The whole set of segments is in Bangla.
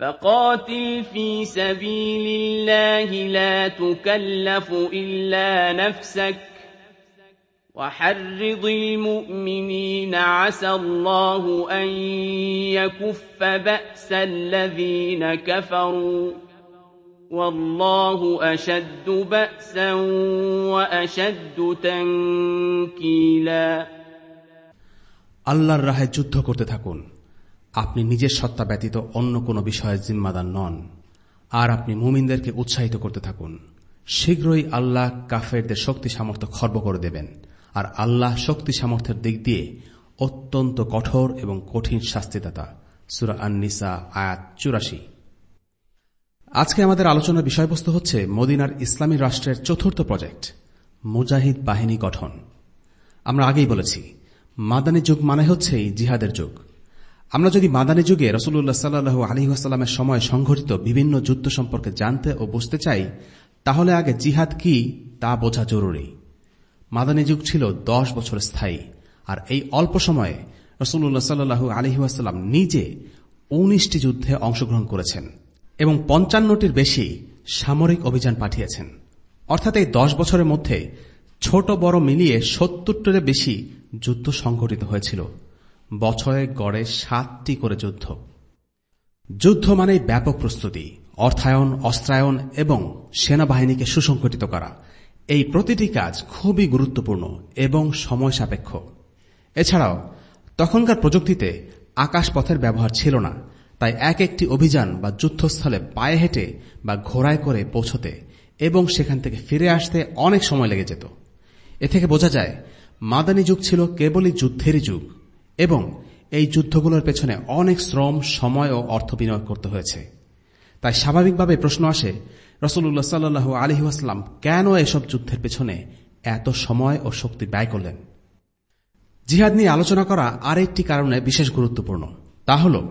فقاتل في سبيل الله لا تكلف إلا نفسك وحرض المؤمنين عسى الله أن يكف بأس الذين كفروا والله أشد بأسا وأشد تنكيلا আল্লাহর রাহে যুদ্ধ করতে থাকুন আপনি নিজের সত্তা ব্যতীত অন্য কোনো বিষয়ে জিম্মাদার নন। আর আপনি মুমিনদেরকে উৎসাহিত করতে থাকুন। শীঘ্রই আল্লাহ কাফেরদের শক্তি সামর্থ্য খর্ব করে দেবেন। আর আল্লাহ শক্তি সামর্থ্যের দিক দিয়ে অত্যন্ত কঠোর এবং কঠিন শাস্তিদাতা। সুরা আননিসা, আয়াত চুরাশি। আজকে আমাদের আলোচনার বিষয়বস্তু হচ্ছে মদিনার ইসলামী রাষ্ট্রের চতুর্থ প্রজেক্ট, মুজাহিদ বাহিনী গঠন। আমরা আগেই বলেছি, মাদানী যুগ মানে হচ্ছেই জিহাদের যুগ। আমরা যদি মাদানী যুগে রসুল্লাহ সাল্লু আলহিহাস্লামের সময় সংঘটিত বিভিন্ন যুদ্ধ সম্পর্কে জানতে ও বুঝতে চাই, তাহলে আগে জিহাদ কি তা বোঝা জরুরি। মাদানী যুগ ছিল দশ বছর স্থায়ী, আর এই অল্প সময়ে রসুল্লাহ সাল্লু আলহিহাস্লাম নিজে উনিশটি যুদ্ধে অংশগ্রহণ করেছেন এবং পঞ্চান্নটির বেশি সামরিক অভিযান পাঠিয়েছেন। অর্থাৎ এই দশ বছরের মধ্যে ছোট বড় মিলিয়ে সত্তরটির বেশি যুদ্ধ সংঘটিত হয়েছিল। বছরে গড়ে সাতটি করে যুদ্ধ। যুদ্ধ মানেই ব্যাপক প্রস্তুতি, অর্থায়ন, অস্ত্রায়ন এবং সেনাবাহিনীকে সুসংগঠিত করা। এই প্রতিটি কাজ খুবই গুরুত্বপূর্ণ এবং সময় সাপেক্ষ। এছাড়াও, তখনকার প্রযুক্তিতে আকাশপথের ব্যবহার ছিল না, তাই এক একটি অভিযান বা যুদ্ধস্থলে পায়ে হেঁটে বা ঘোড়ায় করে পৌঁছতে এবং সেখান থেকে ফিরে আসতে অনেক সময় লেগে যেত। এ থেকে বোঝা যায়, মাদানী যুগ ছিল কেবলই যুদ্ধেরই যুগ। এবং এই যুদ্ধগুলোর পেছনে অনেক শ্রম, সময় ও অর্থ বিনিয়োগ করতে হয়েছে। তাই স্বাভাবিকভাবে প্রশ্ন আসে রসুল্লাহ সাল্লু আলহিহাস্লাম কেন এসব যুদ্ধের পেছনে এত সময় ও শক্তি ব্যয় করলেন? জিহাদ নিয়ে আলোচনা করা আরেকটি কারণে বিশেষ গুরুত্বপূর্ণ। তা হল,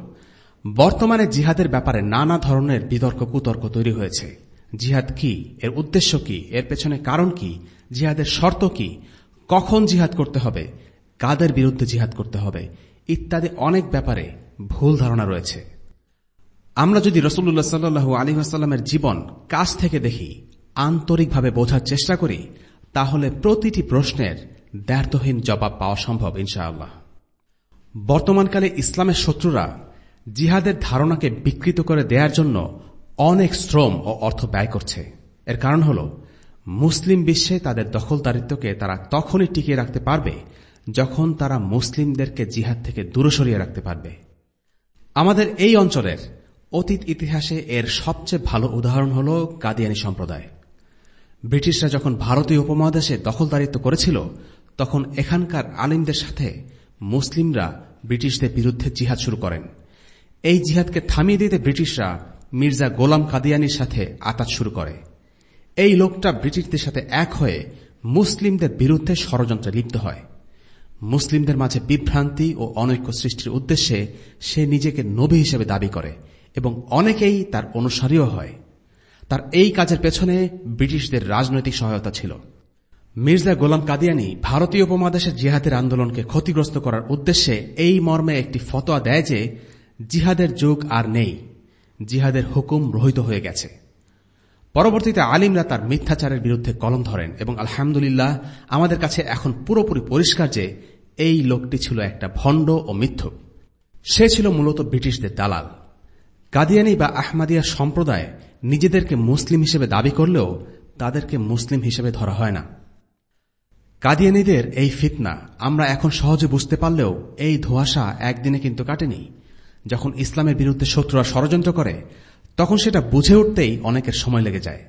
বর্তমানে জিহাদের ব্যাপারে নানা ধরনের বিতর্ক কুতর্ক তৈরি হয়েছে। জিহাদ কি? এর উদ্দেশ্য কি? এর পেছনে কারণ কি? জিহাদের শর্ত কি? কখন জিহাদ করতে হবে? কাদের বিরুদ্ধে জিহাদ করতে হবে, ইত্যাদি অনেক ব্যাপারে ভুল ধারণা রয়েছে। আমরা যদি রসুল্লাহ সাল্লু আলী আসাল্লামের জীবন কাছ থেকে দেখি, আন্তরিকভাবে বোঝার চেষ্টা করি, তাহলে প্রতিটি প্রশ্নের দ্ব্যর্থহীন জবাব পাওয়া সম্ভব, ইনশাআল্লাহ। বর্তমানকালে ইসলামের শত্রুরা জিহাদের ধারণাকে বিকৃত করে দেওয়ার জন্য অনেক শ্রম ও অর্থ ব্যয় করছে। এর কারণ হল, মুসলিম বিশ্বে তাদের দখলদারিত্বকে তারা তখনই টিকিয়ে রাখতে পারবে যখন তারা মুসলিমদেরকে জিহাদ থেকে দূরে সরিয়ে রাখতে পারবে। আমাদের এই অঞ্চলের অতীত ইতিহাসে এর সবচেয়ে ভালো উদাহরণ হল কাদিয়ানি সম্প্রদায়। ব্রিটিশরা যখন ভারতীয় উপমহাদেশে দখলদারিত্ব করেছিল, তখন এখানকার আলিমদের সাথে মুসলিমরা ব্রিটিশদের বিরুদ্ধে জিহাদ শুরু করেন। এই জিহাদকে থামিয়ে দিতে ব্রিটিশরা মির্জা গোলাম কাদিয়ানির সাথে আতাত শুরু করে। এই লোকটা ব্রিটিশদের সাথে এক হয়ে মুসলিমদের বিরুদ্ধে ষড়যন্ত্রে লিপ্ত হয়। মুসলিমদের মাঝে বিভ্রান্তি ও অনৈক্য সৃষ্টির উদ্দেশ্যে সে নিজেকে নবী হিসেবে দাবি করে এবং অনেকেই তার অনুসারীও হয়। তার এই কাজের পেছনে ব্রিটিশদের রাজনৈতিক সহায়তা ছিল। মির্জা গোলাম কাদিয়ানি ভারতীয় উপমহাদেশের জিহাদের আন্দোলনকে ক্ষতিগ্রস্ত করার উদ্দেশ্যে এই মর্মে একটি ফতোয়া দেয় যে, জিহাদের যুগ আর নেই। জিহাদের হুকুম রহিত হয়ে গেছে। পরবর্তীতে আলিমরা তার মিথ্যাচারের বিরুদ্ধে কলম ধরেন এবং আলহামদুলিল্লাহ আমাদের কাছে এখন পুরোপুরি পরিষ্কার যে এই লোকটি ছিল একটা ভণ্ড ও মিথ্যুক সে ছিল মূলত ব্রিটিশদের দালাল। কাদিয়ানি বা আহমাদিয়া সম্প্রদায় নিজেদেরকে মুসলিম হিসেবে দাবি করলেও তাদেরকে মুসলিম হিসেবে ধরা হয় না। কাদিয়ানিদের এই ফিতনা আমরা এখন সহজে বুঝতে পারলেও এই ধোয়াশা একদিনে কিন্তু কাটেনি। যখন ইসলামের বিরুদ্ধে শত্রুরা ষড়যন্ত্র করে, তখন সেটা বুঝে উঠতেই অনেকের সময় লেগে যায়।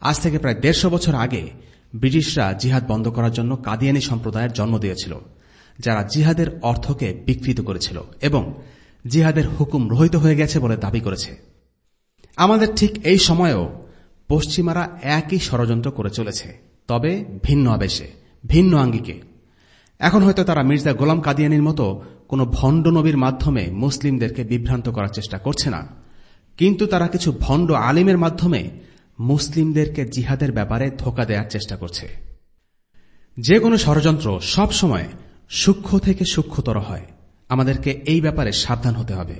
আজ থেকে প্রায় দেড়শো বছর আগে ব্রিটিশরা জিহাদ বন্ধ করার জন্য কাদিয়ানি সম্প্রদায়ের জন্ম দিয়েছিল। যারা জিহাদের অর্থকে বিকৃত করেছিল এবং জিহাদের হুকুম রহিত হয়ে গেছে বলে দাবি করেছে। আমাদের ঠিক এই সময়েও পশ্চিমারা একই ষড়যন্ত্র করে চলেছে, তবে ভিন্ন আবেশে, ভিন্ন আঙ্গিকে। এখন হয়তো তারা মির্জা গোলাম কাদিয়ানির মতো কোন ভণ্ড নবীর মাধ্যমে মুসলিমদেরকে বিভ্রান্ত করার চেষ্টা করছে না, কিন্তু তারা কিছু ভণ্ড আলিমের মাধ্যমে মুসলিমদেরকে জিহাদের ব্যাপারে ধোকা দেওয়ার চেষ্টা করছে। যে কোনো ষড়যন্ত্র সব সময় সূক্ষ্ম থেকে সূক্ষ্মতর হয়। আমাদেরকে এই ব্যাপারে সাবধান হতে হবে।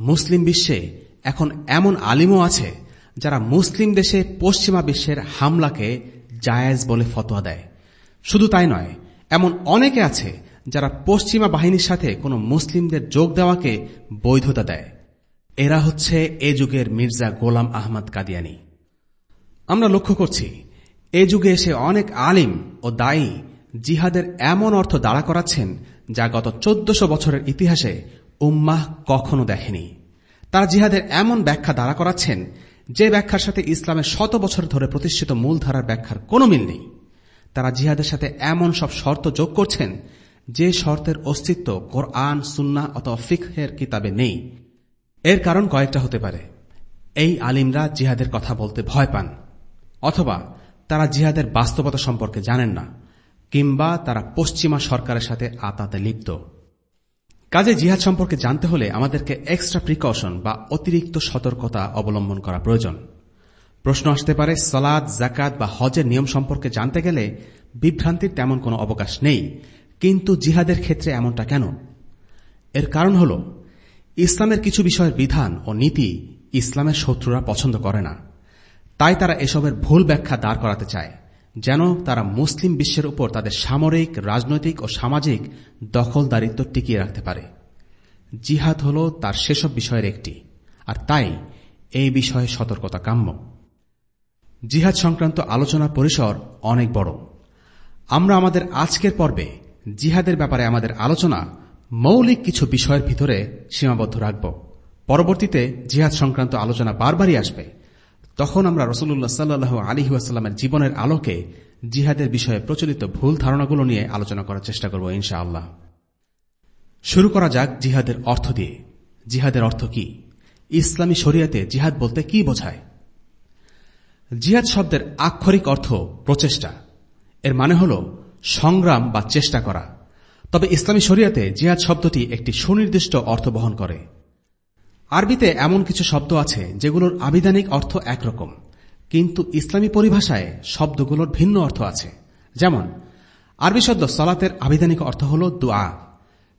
মুসলিম বিশ্বে এখন এমন আলিমও আছে, যারা মুসলিম দেশে পশ্চিমা বিশ্বের হামলাকে জায়েজ বলে ফতোয়া দেয়। শুধু তাই নয়, এমন অনেকে আছে যারা পশ্চিমা বাহিনীর সাথে কোনো মুসলিমদের যোগ দেওয়াকে বৈধতা দেয়। এরা হচ্ছে এ যুগের মির্জা গোলাম আহমদ কাদিয়ানি। আমরা লক্ষ্য করছি, এ যুগে এসে অনেক আলিম ও দায়ী জিহাদের এমন অর্থ দাঁড়া করাচ্ছেন যা গত চোদ্দশো বছরের ইতিহাসে উম্মাহ কখনো দেখেনি। তারা জিহাদের এমন ব্যাখ্যা দাঁড়া করাচ্ছেন যে ব্যাখ্যার সাথে ইসলামের শত বছর ধরে প্রতিষ্ঠিত মূলধারার ব্যাখ্যার কোনো মিল নেই। তারা জিহাদের সাথে এমন সব শর্ত যোগ করছেন যে শর্তের অস্তিত্ব কোরআন সুন্না অথবা ফিকহের কিতাবে নেই। এর কারণ কয়েকটা হতে পারে। এই আলিমরা জিহাদের কথা বলতে ভয় পান, অথবা তারা জিহাদের বাস্তবতা সম্পর্কে জানেন না। কিংবা তারা পশ্চিমা সরকারের সাথে আতাতে লিপ্ত। কাজে জিহাদ সম্পর্কে জানতে হলে আমাদেরকে এক্সট্রা প্রিকশন বা অতিরিক্ত সতর্কতা অবলম্বন করা প্রয়োজন। প্রশ্ন আসতে পারে, সলাদ জাকাত বা হজের নিয়ম সম্পর্কে জানতে গেলে বিভ্রান্তির তেমন কোনো অবকাশ নেই, কিন্তু জিহাদের ক্ষেত্রে এমনটা কেন? এর কারণ হল, ইসলামের কিছু বিষয়ের বিধান ও নীতি ইসলামের শত্রুরা পছন্দ করে না। তাই তারা এসবের ভুল ব্যাখ্যা দাঁড় করাতে চায়। যেন তারা মুসলিম বিশ্বের উপর তাদের সামরিক, রাজনৈতিক ও সামাজিক দখলদারিত্ব টিকিয়ে রাখতে পারে। জিহাদ হল তার সেসব বিষয়ের একটি, আর তাই এই বিষয়ে সতর্কতা কাম্য। জিহাদ সংক্রান্ত আলোচনা পরিসর অনেক বড়। আমরা আমাদের আজকের পর্বে জিহাদের ব্যাপারে আমাদের আলোচনা মৌলিক কিছু বিষয়ের ভিতরে সীমাবদ্ধ রাখব। পরবর্তীতে জিহাদ সংক্রান্ত আলোচনা বারবারই আসবে। তখন আমরা রসুল্লাহ সাল্লু আলী ওয়াসাল্লামের জীবনের আলোকে জিহাদের বিষয়ে প্রচলিত ভুল ধারণাগুলো নিয়ে আলোচনা করার চেষ্টা করব ইনশাআল্লাহ। শুরু করা যাক জিহাদের অর্থ দিয়ে। জিহাদের অর্থ কি? ইসলামী শরিয়াতে জিহাদ বলতে কি বোঝায়? জিহাদ শব্দের আক্ষরিক অর্থ প্রচেষ্টা। এর মানে হল সংগ্রাম বা চেষ্টা করা। তবে ইসলামী শরিয়াতে জিহাদ শব্দটি একটি সুনির্দিষ্ট অর্থ বহন করে। আরবিতে এমন কিছু শব্দ আছে যেগুলোর আবিধানিক অর্থ একরকম, কিন্তু ইসলামী পরিভাষায় শব্দগুলোর ভিন্ন অর্থ আছে। যেমন, আরবি শব্দ সলাতের আবিধানিক অর্থ হল দোয়া,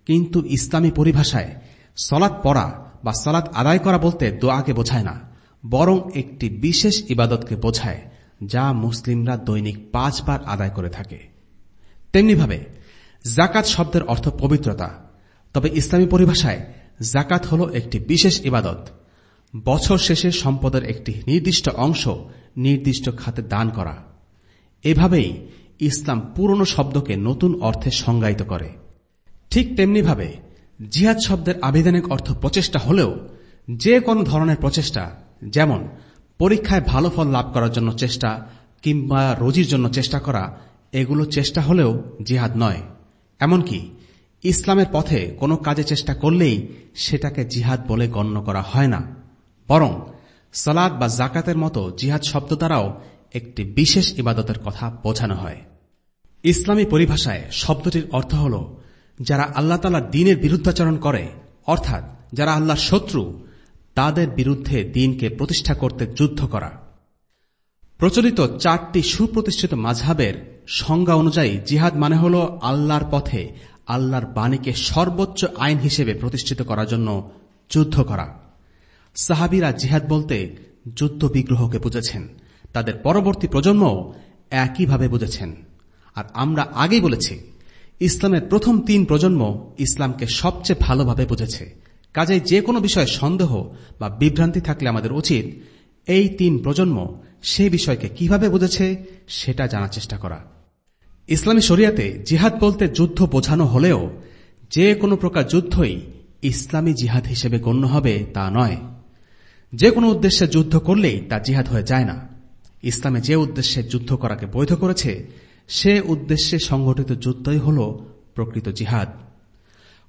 কিন্তু ইসলামী পরিভাষায় সলাৎ পড়া বা সলাৎ আদায় করা বলতে দোয়াকে বোঝায় না, বরং একটি বিশেষ ইবাদতকে বোঝায় যা মুসলিমরা দৈনিক পাঁচবার আদায় করে থাকে। তেমনিভাবে, জাকাত শব্দের অর্থ পবিত্রতা, তবে ইসলামী পরিভাষায় জাকাত হল একটি বিশেষ ইবাদত। বছর শেষে সম্পদের একটি নির্দিষ্ট অংশ নির্দিষ্ট খাতে দান করা। এভাবেই ইসলাম পুরনো শব্দকে নতুন অর্থে সংজ্ঞায়িত করে। ঠিক তেমনিভাবে জিহাদ শব্দের আবেদনিক অর্থ প্রচেষ্টা হলেও যে কোনো ধরনের প্রচেষ্টা, যেমন পরীক্ষায় ভালো ফল লাভ করার জন্য চেষ্টা কিংবা রোজির জন্য চেষ্টা করা, এগুলো চেষ্টা হলেও জিহাদ নয়। এমনকি ইসলামের পথে কোনো কাজে চেষ্টা করলেই সেটাকে জিহাদ বলে গণ্য করা হয় না। বরং সালাদ বা জাকাতের মতো জিহাদ শব্দ দ্বারাও একটি বিশেষ ইবাদতের কথা বোঝানো হয়। ইসলামী পরিভাষায় শব্দটির অর্থ হল, যারা আল্লাহ তালার দিনের বিরুদ্ধাচরণ করে, অর্থাৎ যারা আল্লাহর শত্রু, তাদের বিরুদ্ধে দিনকে প্রতিষ্ঠা করতে যুদ্ধ করা। প্রচলিত চারটি সুপ্রতিষ্ঠিত মাঝহাবের সংজ্ঞা অনুযায়ী জিহাদ মানে হল আল্লাহর পথে আল্লাহর বাণীকে সর্বোচ্চ আইন হিসেবে প্রতিষ্ঠিত করার জন্য যুদ্ধ করা। সাহাবিরা জিহাদ বলতে যুদ্ধ বিগ্রহকে বুঝেছেন। তাদের পরবর্তী প্রজন্মও একইভাবে বুঝেছেন। আর আমরা আগেই বলেছি, ইসলামের প্রথম তিন প্রজন্ম ইসলামকে সবচেয়ে ভালোভাবে বুঝেছে। কাজেই যে কোনো বিষয়ে সন্দেহ বা বিভ্রান্তি থাকলে আমাদের উচিত এই তিন প্রজন্ম সে বিষয়কে কীভাবে বুঝেছে সেটা জানার চেষ্টা করা। ইসলামী শরিয়াতে জিহাদ বলতে যুদ্ধ বোঝানো হলেও যে কোনো প্রকার যুদ্ধই ইসলামী জিহাদ হিসেবে গণ্য হবে তা নয়। যে কোনো উদ্দেশ্যে যুদ্ধ করলেই তা জিহাদ হয়ে যায় না। ইসলামে যে উদ্দেশ্যে যুদ্ধ করাকে বৈধ করেছে, সে উদ্দেশ্যে সংগঠিত যুদ্ধই হল প্রকৃত জিহাদ।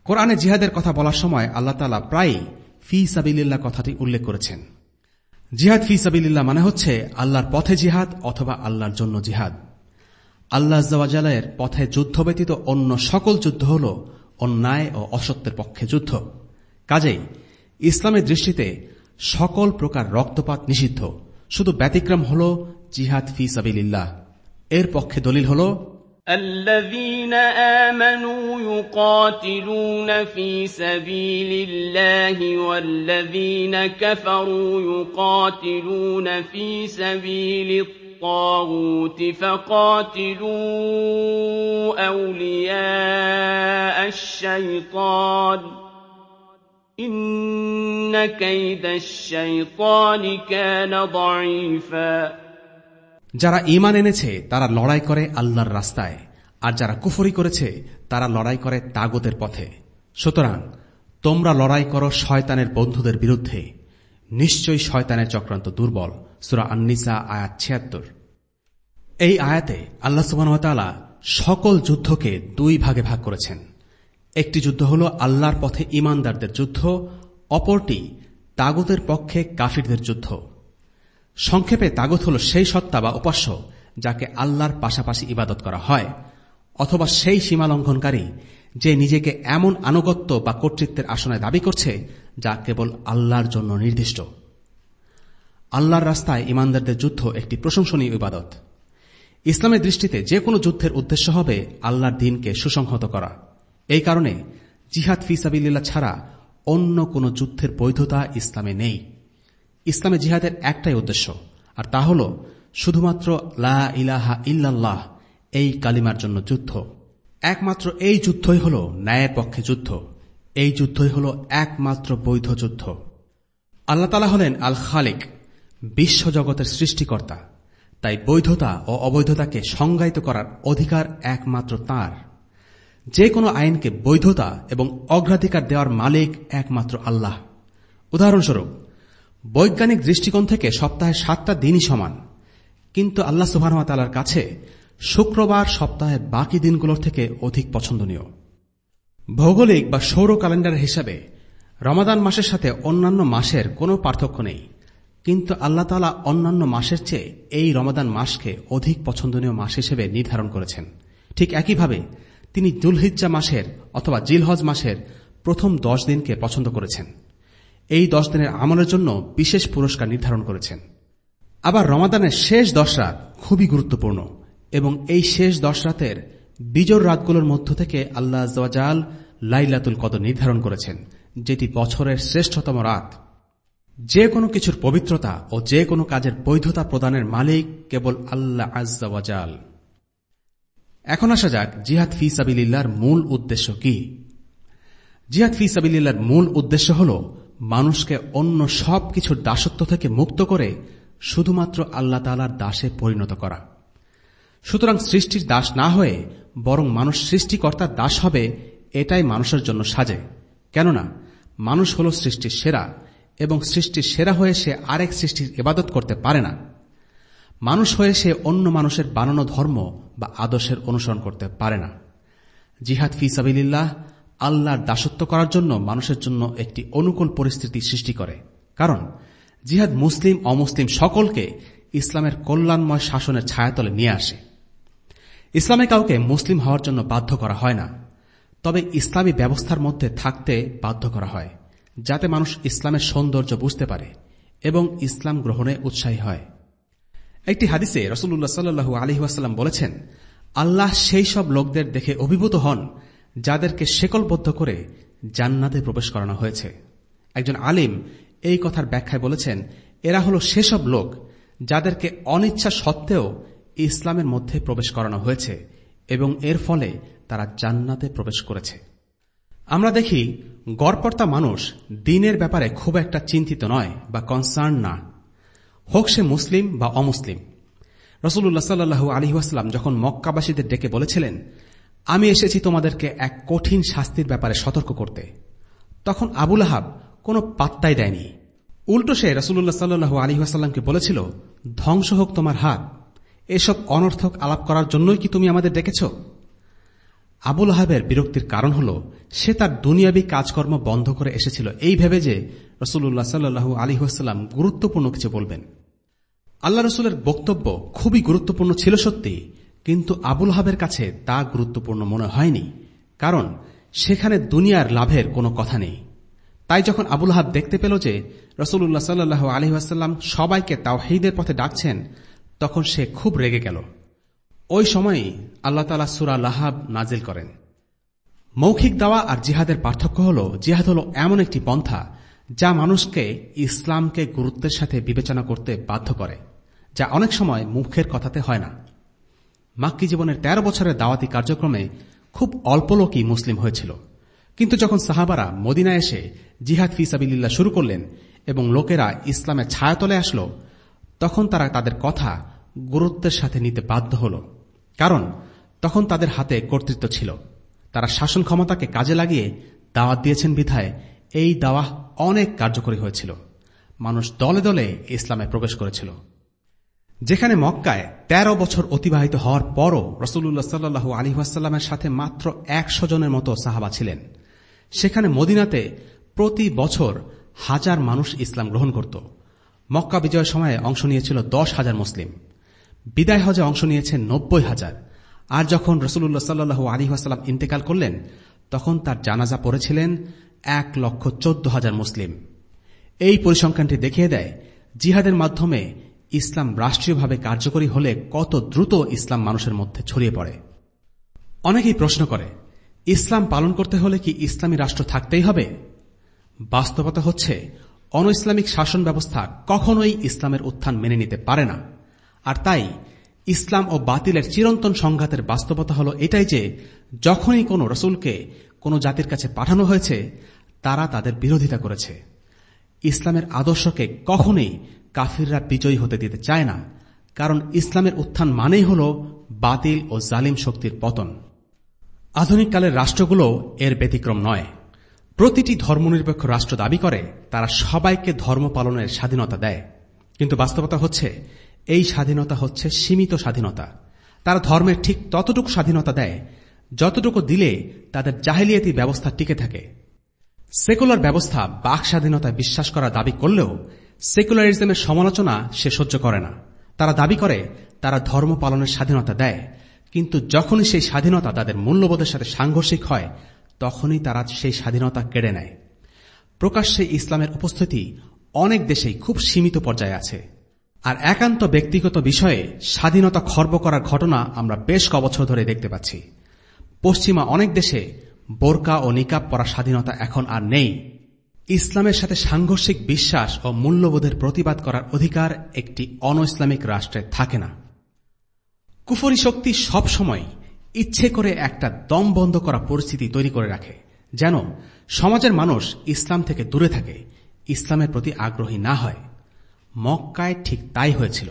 কোরআনে জিহাদের কথা বলার সময় আল্লাহ তালা প্রায় ফি সাবিল্লা কথাটি উল্লেখ করেছেন। জিহাদ ফি সাবিল্লা মানে হচ্ছে আল্লাহর পথে জিহাদ অথবা আল্লাহর জন্য জিহাদ। আল্লাহ জওয়াজালের পথে যুদ্ধ ব্যতীত অন্য সকল যুদ্ধ হল অন্যায় ও অসত্যের পক্ষে যুদ্ধ কাজেই ইসলামের দৃষ্টিতে সকল প্রকার রক্তপাত নিষিদ্ধ শুধু ব্যতিক্রম হল জিহাদ ফি সাবিল্লাহ এর পক্ষে দলিল হল الذين آمنوا يقاتلون في سبيل الله والذين كفروا يقاتلون في سبيل الطاغوت فقاتلوا أولياء الشيطان إن كيد الشيطان كان ضعيفا যারা ইমান এনেছে তারা লড়াই করে আল্লাহর রাস্তায় আর যারা কুফরি করেছে তারা লড়াই করে তাগতের পথে সুতরাং তোমরা লড়াই করো শয়তানের বন্ধুদের বিরুদ্ধে নিশ্চয়ই শয়তানের চক্রান্ত দুর্বল। সুরা আন্নিসা, আয়াত ছিয়াত্তর। এই আয়াতে আল্লাহ সুবাহতালা সকল যুদ্ধকে দুই ভাগে ভাগ করেছেন। একটি যুদ্ধ হল আল্লাহর পথে ইমানদারদের যুদ্ধ, অপরটি তাগতের পক্ষে কাফিরদের যুদ্ধ। সংক্ষেপে তাগত হল সেই সত্তা বা উপাস্য যাকে আল্লাহর পাশাপাশি ইবাদত করা হয়, অথবা সেই সীমালঙ্ঘনকারী যে নিজেকে এমন আনুগত্য বা কর্তৃত্বের আসনে দাবি করছে, যা কেবল আল্লাহর জন্য নির্দিষ্ট। আল্লাহর রাস্তায় ইমানদারদের যুদ্ধ একটি প্রশংসনীয় ইবাদত। ইসলামের দৃষ্টিতে যে কোনো যুদ্ধের উদ্দেশ্য হবে আল্লাহর দিনকে সুসংহত করা। এই কারণে জিহাদ ফিসাবিল্লা ছাড়া অন্য কোন যুদ্ধের বৈধতা ইসলামে নেই। ইসলামে জিহাদের একটাই উদ্দেশ্য, আর তা হল শুধুমাত্র লা ইলাহা ইল্লাল্লাহ, এই কালিমার জন্য যুদ্ধ। একমাত্র এই যুদ্ধই হল ন্যায়ের পক্ষে যুদ্ধ। এই যুদ্ধই হল একমাত্র বৈধ যুদ্ধ। আল্লাহ তালা হলেন আল খালিক বিশ্বজগতের সৃষ্টিকর্তা। তাই বৈধতা ও অবৈধতাকে সংজ্ঞায়িত করার অধিকার একমাত্র তার। যে কোনো আইনকে বৈধতা এবং অগ্রাধিকার দেওয়ার মালিক একমাত্র আল্লাহ। উদাহরণস্বরূপ, বৈজ্ঞানিক দৃষ্টিকোণ থেকে সপ্তাহে সাতটা দিনই সমান। কিন্তু আল্লাহ সুবাহতালার কাছে শুক্রবার সপ্তাহে বাকি দিনগুলোর থেকে অধিক পছন্দনীয়। ভৌগোলিক বা সৌর ক্যালেন্ডার হিসাবে রমাদান মাসের সাথে অন্যান্য মাসের কোনো পার্থক্য নেই। কিন্তু আল্লাহ তালা অন্যান্য মাসের চেয়ে এই রমাদান মাসকে অধিক পছন্দনীয় মাস হিসেবে নির্ধারণ করেছেন। ঠিক একইভাবে তিনি দুলহিজ্জা মাসের অথবা জিলহজ মাসের প্রথম দশ দিনকে পছন্দ করেছেন। এই দশ দিনের আমলের জন্য বিশেষ পুরস্কার নির্ধারণ করেছেন। আবার রমাদানের শেষ দশ রাত খুবই গুরুত্বপূর্ণ। এবং এই শেষ দশ রাতের বিজোর রাতগুলোর মধ্য থেকে আল্লাহ জওয়াজাল লাইলাতুল কদর নির্ধারণ করেছেন, যেটি বছরের শ্রেষ্ঠতম রাত। যে কোনো কিছুর পবিত্রতা ও যে কোনো কাজের বৈধতা প্রদানের মালিক কেবল আল্লাহ আজাল এখন আসা যাক জিহাদ ফি সাবিল্লার মূল উদ্দেশ্য কি। জিহাদ ফি সাবিল্লার মূল উদ্দেশ্য হল মানুষকে অন্য সব কিছুর দাসত্ব থেকে মুক্ত করে শুধুমাত্র আল্লাহ তালার দাসে পরিণত করা। সুতরাং সৃষ্টির দাস না হয়ে বরং মানুষ সৃষ্টিকর্তার দাস হবে, এটাই মানুষের জন্য সাজে। কেননা, মানুষ হল সৃষ্টির সেরা, এবং সৃষ্টির সেরা হয়ে সে আরেক সৃষ্টির ইবাদত করতে পারে না। মানুষ হয়ে সে অন্য মানুষের বানানো ধর্ম বা আদর্শের অনুসরণ করতে পারে না। জিহাদ ফি সাবিল্লাহ আল্লাহর দাসত্ব করার জন্য মানুষের জন্য একটি অনুকূল পরিস্থিতি সৃষ্টি করে। কারণ, জিহাদ মুসলিম অমুসলিম সকলকে ইসলামের কল্যাণময় শাসনের ছায়াতলে নিয়ে আসে। ইসলামে কাউকে মুসলিম হওয়ার জন্য বাধ্য করা হয় না। তবে ইসলামী ব্যবস্থার মধ্যে থাকতে বাধ্য করা হয়, যাতে মানুষ ইসলামের সৌন্দর্য বুঝতে পারে এবং ইসলাম গ্রহণে উৎসাহী হয়। একটি হাদিসে রসুল্লাহ সাল্লু আলহিহাস্লাম বলেছেন, আল্লাহ সেই সব লোকদের দেখে অভিভূত হন, যাদেরকে শেকলবদ্ধ করে জান্নাতে প্রবেশ করানো হয়েছে। একজন আলিম এই কথার ব্যাখ্যায় বলেছেন, এরা হল সেসব লোক, যাদেরকে অনিচ্ছা সত্ত্বেও ইসলামের মধ্যে প্রবেশ করানো হয়েছে এবং এর ফলে তারা জান্নাতে প্রবেশ করেছে। আমরা দেখি গড়পর্তা মানুষ দিনের ব্যাপারে খুব একটা চিন্তিত নয় বা কনসার্ন না। হোক সে মুসলিম বা অমুসলিম। রসুল্লাহ সাল্লু আলহিহাস্লাম যখন মক্কাবাসীদের ডেকে বলেছিলেন, আমি এসেছি তোমাদেরকে এক কঠিন শাস্তির ব্যাপারে সতর্ক করতে। তখন আবুল আহাব কোনো পাত্তাই দেয়নি। উল্টো সে রসুল্লাহ সাল্লু আলহিহাস্লামকে বলেছিল, ধ্বংস হোক তোমার হাত এসব অনর্থক আলাপ করার জন্যই কি তুমি আমাদের ডেকেছ? আবুল আহাবের বিরক্তির কারণ হল, সে তার দুনিয়াবি কাজকর্ম বন্ধ করে এসেছিল। এই ভেবে যে রসুল্লাহ সাল্লু আলিহাস্লাম গুরুত্বপূর্ণ কিছু বলবেন। আল্লাহ রসুলের বক্তব্য খুবই গুরুত্বপূর্ণ ছিল সত্যি, কিন্তু আবুল হাবের কাছে তা গুরুত্বপূর্ণ মনে হয়নি, কারণ সেখানে দুনিয়ার লাভের কোনো কথা নেই। তাই যখন আবুল হাব দেখতে পেল যে রসুল্লাহ সাল্লু আলহিহাস্লাম সবাইকে তাও হেদের পথে ডাকছেন তখন সে খুব রেগে গেল। ওই সময়ই আল্লাহ তালা সুরা লাহাব নাজিল করেন। মৌখিক দাওয়া আর জিহাদের পার্থক্য হল, জিহাদ হল এমন একটি পন্থা যা মানুষকে ইসলামকে গুরুত্বের সাথে বিবেচনা করতে বাধ্য করে, যা অনেক সময় মুখের কথাতে হয় না। মাক্কি জীবনের ১৩ বছরের দাওয়াতি কার্যক্রমে খুব অল্প লোকই মুসলিম হয়েছিল। কিন্তু যখন সাহাবারা মদিনা এসে জিহাদ ফিসাবিল্লা শুরু করলেন এবং লোকেরা ইসলামের ছায়াতলে আসল তখন তারা তাদের কথা গুরুত্বের সাথে নিতে বাধ্য হল। কারণ তখন তাদের হাতে কর্তৃত্ব ছিল। তারা শাসন ক্ষমতাকে কাজে লাগিয়ে দাওয়াত দিয়েছেন বিধায় এই দাওয়া অনেক কার্যকরী হয়েছিল। মানুষ দলে দলে ইসলামে প্রবেশ করেছিল। যেখানে মক্কায় ১৩ বছর অতিবাহিত হওয়ার পরও রসুল্লাহ সাল্লু আলিহাস্লামের সাথে মাত্র একশো জনের মতো সাহাবা ছিলেন। সেখানে মদিনাতে প্রতি বছর হাজার মানুষ ইসলাম গ্রহণ করত। মক্কা বিজয়ের সময়ে অংশ নিয়েছিল দশ হাজার মুসলিম। বিদায় হজে অংশ নিয়েছে নব্বই হাজার। আর যখন রসুল্লাহ সাল্লু আলী আসাল্লাম ইন্তেকাল করলেন, তখন তার জানাজা পড়েছিলেন এক লক্ষ চোদ্দ হাজার মুসলিম। এই পরিসংখ্যানটি দেখিয়ে দেয়, জিহাদের মাধ্যমে ইসলাম রাষ্ট্রীয়ভাবে কার্যকরী হলে কত দ্রুত ইসলাম মানুষের মধ্যে ছড়িয়ে পড়ে। অনেকেই প্রশ্ন করে, ইসলাম পালন করতে হলে কি ইসলামী রাষ্ট্র থাকতেই হবে? বাস্তবতা হচ্ছে অন ইসলামিক শাসন ব্যবস্থা কখনোই ইসলামের উত্থান মেনে নিতে পারে না। আর তাই, ইসলাম ও বাতিলের চিরন্তন সংঘাতের বাস্তবতা হল এটাই যে, যখনই কোনো রসুলকে কোনো জাতির কাছে পাঠানো হয়েছে, তারা তাদের বিরোধিতা করেছে। ইসলামের আদর্শকে কখনোই কাফিররা বিজয়ী হতে দিতে চায় না, কারণ ইসলামের উত্থান মানেই হল বাতিল ও জালিম শক্তির পতন। আধুনিককালের রাষ্ট্রগুলো এর ব্যতিক্রম নয়। প্রতিটি ধর্মনিরপেক্ষ রাষ্ট্র দাবি করে, তারা সবাইকে ধর্ম পালনের স্বাধীনতা দেয়। কিন্তু বাস্তবতা হচ্ছে, এই স্বাধীনতা হচ্ছে সীমিত স্বাধীনতা। তারা ধর্মের ঠিক ততটুকু স্বাধীনতা দেয়, যতটুকু দিলে তাদের জাহিলিয়াতি ব্যবস্থা টিকে থাকে। সেকুলার ব্যবস্থা বাক স্বাধীনতায় বিশ্বাস করা দাবি করলেও, সেকুলারিজমের সমালোচনা সে সহ্য করে না। তারা দাবি করে, তারা ধর্ম পালনের স্বাধীনতা দেয়, কিন্তু যখনই সেই স্বাধীনতা তাদের মূল্যবোধের সাথে সাংঘর্ষিক হয় তখনই তারা সেই স্বাধীনতা কেড়ে নেয়। প্রকাশ্যে ইসলামের উপস্থিতি অনেক দেশেই খুব সীমিত পর্যায়ে আছে। আর একান্ত ব্যক্তিগত বিষয়ে স্বাধীনতা খর্ব করার ঘটনা আমরা বেশ কবছর ধরে দেখতে পাচ্ছি। পশ্চিমা অনেক দেশে বোরকা ও নিকাব পরা স্বাধীনতা এখন আর নেই। ইসলামের সাথে সাংঘর্ষিক বিশ্বাস ও মূল্যবোধের প্রতিবাদ করার অধিকার একটি অন ইসলামিক রাষ্ট্রে থাকে না। কুফরি শক্তি সব সময় ইচ্ছে করে একটা দম বন্ধ করা পরিস্থিতি তৈরি করে রাখে। যেন সমাজের মানুষ ইসলাম থেকে দূরে থাকে, ইসলামের প্রতি আগ্রহী না হয়। মক্কায় ঠিক তাই হয়েছিল।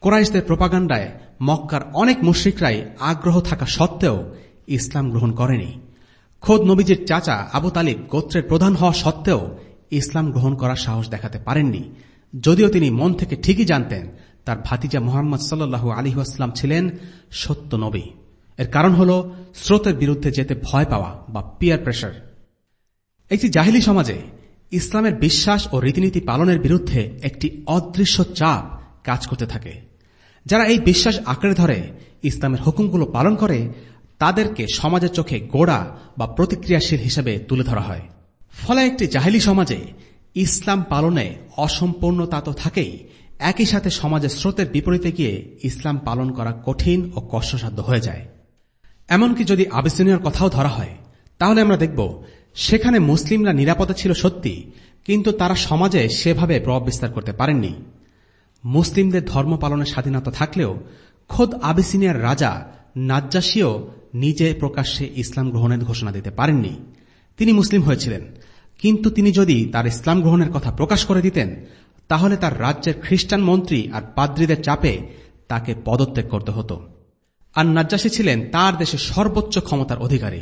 কোরাইশদের প্রপাগান্ডায় মক্কার অনেক মুশ্রিকরাই আগ্রহ থাকা সত্ত্বেও ইসলাম গ্রহণ করেনি। খোদ নবীজির চাচা আবু তালিব গোত্রের প্রধান হওয়া সত্ত্বেও ইসলাম গ্রহণ করার সাহস দেখাতে পারেননি। যদিও তিনি মন থেকে ঠিকই জানতেন, তার ভাতিজা মোহাম্মদ সাল্লু আলিহাস্লাম ছিলেন সত্য নবী। এর কারণ হল স্রোতের বিরুদ্ধে যেতে ভয় পাওয়া বা পিয়ার প্রেশার একটি জাহিলি সমাজে ইসলামের বিশ্বাস ও রীতিনীতি পালনের বিরুদ্ধে একটি অদৃশ্য চাপ কাজ করতে থাকে। যারা এই বিশ্বাস আঁকড়ে ধরে, ইসলামের হুকুমগুলো পালন করে, তাদেরকে সমাজের চোখে গোড়া বা প্রতিক্রিয়াশীল হিসেবে তুলে ধরা হয়। ফলে একটি জাহিলি সমাজে ইসলাম পালনে অসম্পূর্ণতা তো থাকেই, একই সাথে সমাজের স্রোতের বিপরীতে গিয়ে ইসলাম পালন করা কঠিন ও কষ্টসাধ্য হয়ে যায়। এমনকি যদি আবিসিনিয়ার কথাও ধরা হয়, তাহলে আমরা দেখব, সেখানে মুসলিমরা নিরাপদে ছিল সত্যি, কিন্তু তারা সমাজে সেভাবে প্রভাব বিস্তার করতে পারেননি। মুসলিমদের ধর্ম পালনের স্বাধীনতা থাকলেও খোদ আবিসিনিয়ার রাজা নাজ্জাসীও নিজে প্রকাশ্যে ইসলাম গ্রহণের ঘোষণা দিতে পারেননি। তিনি মুসলিম হয়েছিলেন, কিন্তু তিনি যদি তার ইসলাম গ্রহণের কথা প্রকাশ করে দিতেন, তাহলে তার রাজ্যের খ্রিস্টান মন্ত্রী আর পাদ্রীদের চাপে তাকে পদত্যাগ করতে হতো। আর নাজ্জাসী ছিলেন তার দেশে সর্বোচ্চ ক্ষমতার অধিকারী।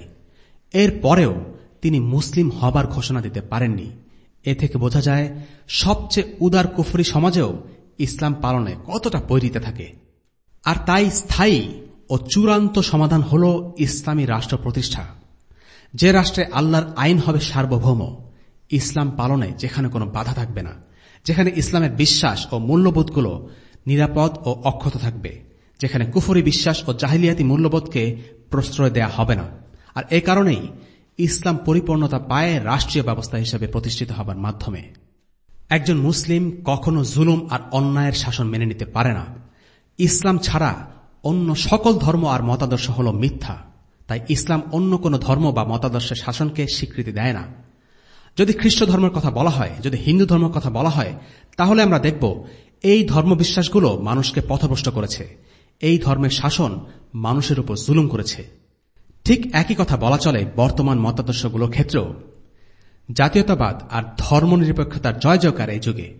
এর পরেও তিনি মুসলিম হবার ঘোষণা দিতে পারেননি। এ থেকে বোঝা যায়, সবচেয়ে উদার কুফরি সমাজেও ইসলাম পালনে কতটা পৈরিতে থাকে। আর তাই স্থায়ী ও চূড়ান্ত সমাধান হল ইসলামী রাষ্ট্র প্রতিষ্ঠা। যে রাষ্ট্রে আল্লাহর আইন হবে সার্বভৌম, ইসলাম পালনে যেখানে কোনো বাধা থাকবে না, যেখানে ইসলামের বিশ্বাস ও মূল্যবোধগুলো নিরাপদ ও অক্ষত থাকবে। যেখানে কুফরি বিশ্বাস ও জাহিলিয়াতি মূল্যবোধকে প্রশ্রয় দেয়া হবে না। আর এ কারণেই ইসলাম পরিপূর্ণতা পায় রাষ্ট্রীয় ব্যবস্থা হিসেবে প্রতিষ্ঠিত হবার মাধ্যমে। একজন মুসলিম কখনো জুলুম আর অন্যায়ের শাসন মেনে নিতে পারে না। ইসলাম ছাড়া অন্য সকল ধর্ম আর মতাদর্শ হল মিথ্যা। তাই ইসলাম অন্য কোন ধর্ম বা মতাদর্শের শাসনকে স্বীকৃতি দেয় না। যদি খ্রিস্ট ধর্মের কথা বলা হয়, যদি হিন্দু ধর্মের কথা বলা হয়, তাহলে আমরা দেখব এই ধর্মবিশ্বাসগুলো মানুষকে পথভ্রষ্ট করেছে। এই ধর্মের শাসন মানুষের উপর জুলুম করেছে। ঠিক একই কথা বলা চলে বর্তমান মতাদর্শগুলোর ক্ষেত্রেও। জাতীয়তাবাদ আর ধর্মনিরপেক্ষতার জয় জয়কার এই যুগে।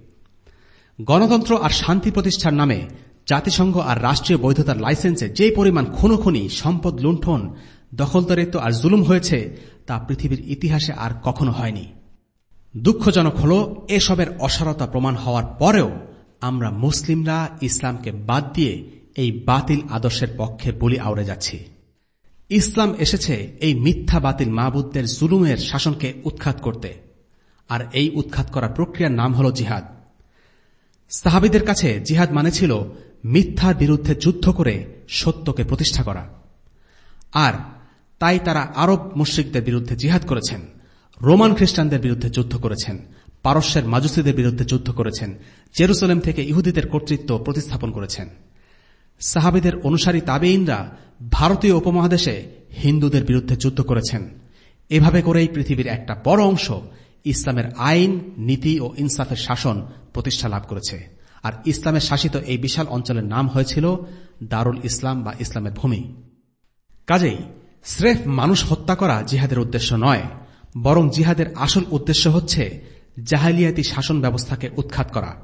গণতন্ত্র আর শান্তি প্রতিষ্ঠার নামে জাতিসংঘ আর রাষ্ট্রীয় বৈধতার লাইসেন্সে যে পরিমাণ খুনোখুনি, সম্পদ লুণ্ঠন, দখলদারিত্ব আর জুলুম হয়েছে, তা পৃথিবীর ইতিহাসে আর কখনো হয়নি। দুঃখজনক হল, এসবের অসারতা প্রমাণ হওয়ার পরেও আমরা মুসলিমরা ইসলামকে বাদ দিয়ে এই বাতিল আদর্শের পক্ষে বলি আউড়ে যাচ্ছি। ইসলাম এসেছে এই মিথ্যা বাতিল মাহবুদদের জুলুমের শাসনকে উৎখাত করতে। আর এই উৎখাত করার প্রক্রিয়ার নাম হল জিহাদ। সাহাবিদের কাছে জিহাদ মানে ছিল মিথ্যার বিরুদ্ধে যুদ্ধ করে সত্যকে প্রতিষ্ঠা করা। আর তাই তারা আরব মুশ্রিকদের বিরুদ্ধে জিহাদ করেছেন, রোমান খ্রিস্টানদের বিরুদ্ধে যুদ্ধ করেছেন, পারস্যের মাজুসিদের বিরুদ্ধে যুদ্ধ করেছেন, জেরুসালেম থেকে ইহুদিদের কর্তৃত্ব প্রতিস্থাপন করেছেন। সাহাবিদের অনুসারী তাবেইনরা ভারতীয় উপমহাদেশে হিন্দুদের বিরুদ্ধে যুদ্ধ করেছেন। এভাবে করেই পৃথিবীর একটা বড় অংশ ইসলামের আইন, নীতি ও ইনসাফের শাসন প্রতিষ্ঠা লাভ করেছে। আর ইসলামের শাসিত এই বিশাল অঞ্চলের নাম হয়েছিল দারুল ইসলাম বা ইসলামের ভূমি। কাজেই স্রেফ মানুষ হত্যা করা জিহাদের উদ্দেশ্য নয়, বরং জিহাদের আসল উদ্দেশ্য হচ্ছে জাহালিয়াতি শাসন ব্যবস্থাকে উৎখাত করা।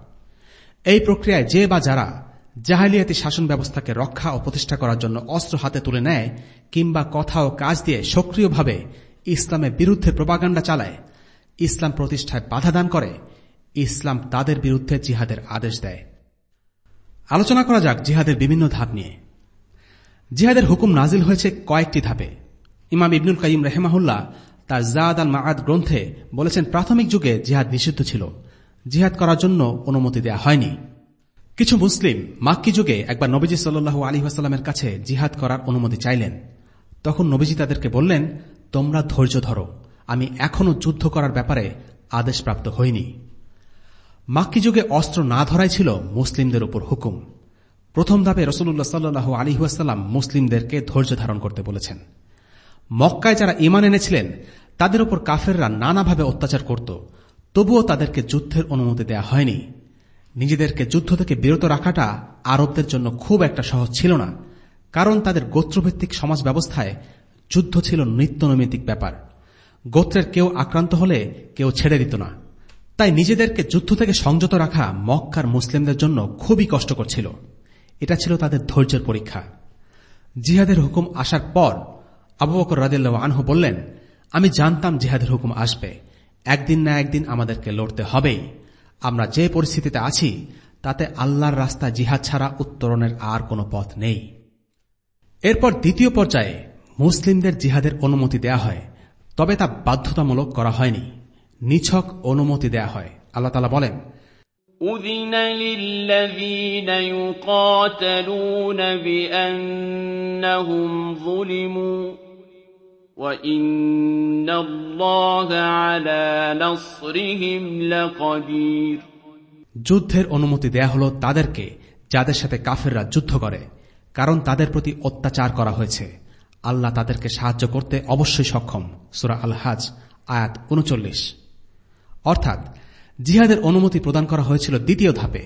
এই প্রক্রিয়ায় যে বা যারা জাহালিয়াতি শাসন ব্যবস্থাকে রক্ষা ও প্রতিষ্ঠা করার জন্য অস্ত্র হাতে তুলে নেয় কিংবা কথা ও কাজ দিয়ে সক্রিয়ভাবে ইসলামের বিরুদ্ধে প্রবাগান্ডা চালায়, ইসলাম প্রতিষ্ঠায় বাধা দান করে, ইসলাম তাদের বিরুদ্ধে জিহাদের আদেশ দেয়। আলোচনা করা যাক জিহাদের বিভিন্ন ধাপ নিয়ে। জিহাদের হুকুম নাজিল হয়েছে কয়েকটি ধাপে। ইমাম ইবনুল কাইম রেহমাহুল্লাহ তার জাদ আল মাআদ গ্রন্থে বলেছেন, প্রাথমিক যুগে জিহাদ নিষিদ্ধ ছিল। জিহাদ করার জন্য অনুমতি দেয়া হয়নি। কিছু মুসলিম মাক্কি যুগে একবার নবীজি সাল্লু আলী আসাল্লামের কাছে জিহাদ করার অনুমতি চাইলেন। তখন নবীজি তাদেরকে বললেন, তোমরা ধৈর্য ধরো। আমি এখনও যুদ্ধ করার ব্যাপারে আদেশপ্রাপ্ত হইনি। মাক্কি যুগে অস্ত্র না ধরাই ছিল মুসলিমদের উপর হুকুম। প্রথম ধাপে রসুল্লাহ সাল্লু আলিহাসাল্লাম মুসলিমদেরকে ধৈর্য ধারণ করতে বলেছেন। মক্কায় যারা ইমান এনেছিলেন, তাদের উপর কাফেররা নানাভাবে অত্যাচার করত, তবুও তাদেরকে যুদ্ধের অনুমতি দেয়া হয়নি। নিজেদেরকে যুদ্ধ থেকে বিরত রাখাটা আরবদের জন্য খুব একটা সহজ ছিল না, কারণ তাদের গোত্রভিত্তিক সমাজ ব্যবস্থায় যুদ্ধ ছিল নিত্যনৈমিত্তিক ব্যাপার। গোত্রের কেউ আক্রান্ত হলে কেউ ছেড়ে দিত না। তাই নিজেদেরকে যুদ্ধ থেকে সংযত রাখা মক্কার মুসলিমদের জন্য খুবই কষ্টকর ছিল। এটা ছিল তাদের ধৈর্যের পরীক্ষা। জিহাদের হুকুম আসার পর আবু বকর রাদিল্লাহ আনহু বললেন, আমি জানতাম জিহাদের হুকুম আসবে। একদিন না একদিন আমাদেরকে লড়তে হবেই। আমরা যে পরিস্থিতিতে আছি তাতে আল্লাহর রাস্তা জিহাদ ছাড়া উত্তরণের আর কোনো পথ নেই এরপর দ্বিতীয় পর্যায়ে মুসলিমদের জিহাদের অনুমতি দেয়া হয় তবে তা বাধ্যতামূলক করা হয়নি নিছক অনুমতি দেয়া হয় আল্লাহ তালা বলেন أذن للذين يقاتلون بأنهم ظلموا وإن الله على نصرهم لقدير যুদ্ধের অনুমতি দেয়া হল তাদেরকে যাদের সাথে কাফেররা যুদ্ধ করে কারণ তাদের প্রতি অত্যাচার করা হয়েছে আল্লাহ তাদেরকে সাহায্য করতে অবশ্যই সক্ষম সুরা আল হাজ আয়াত উনচল্লিশ অর্থাৎ জিহাদের অনুমতি প্রদান করা হয়েছিল দ্বিতীয় ধাপে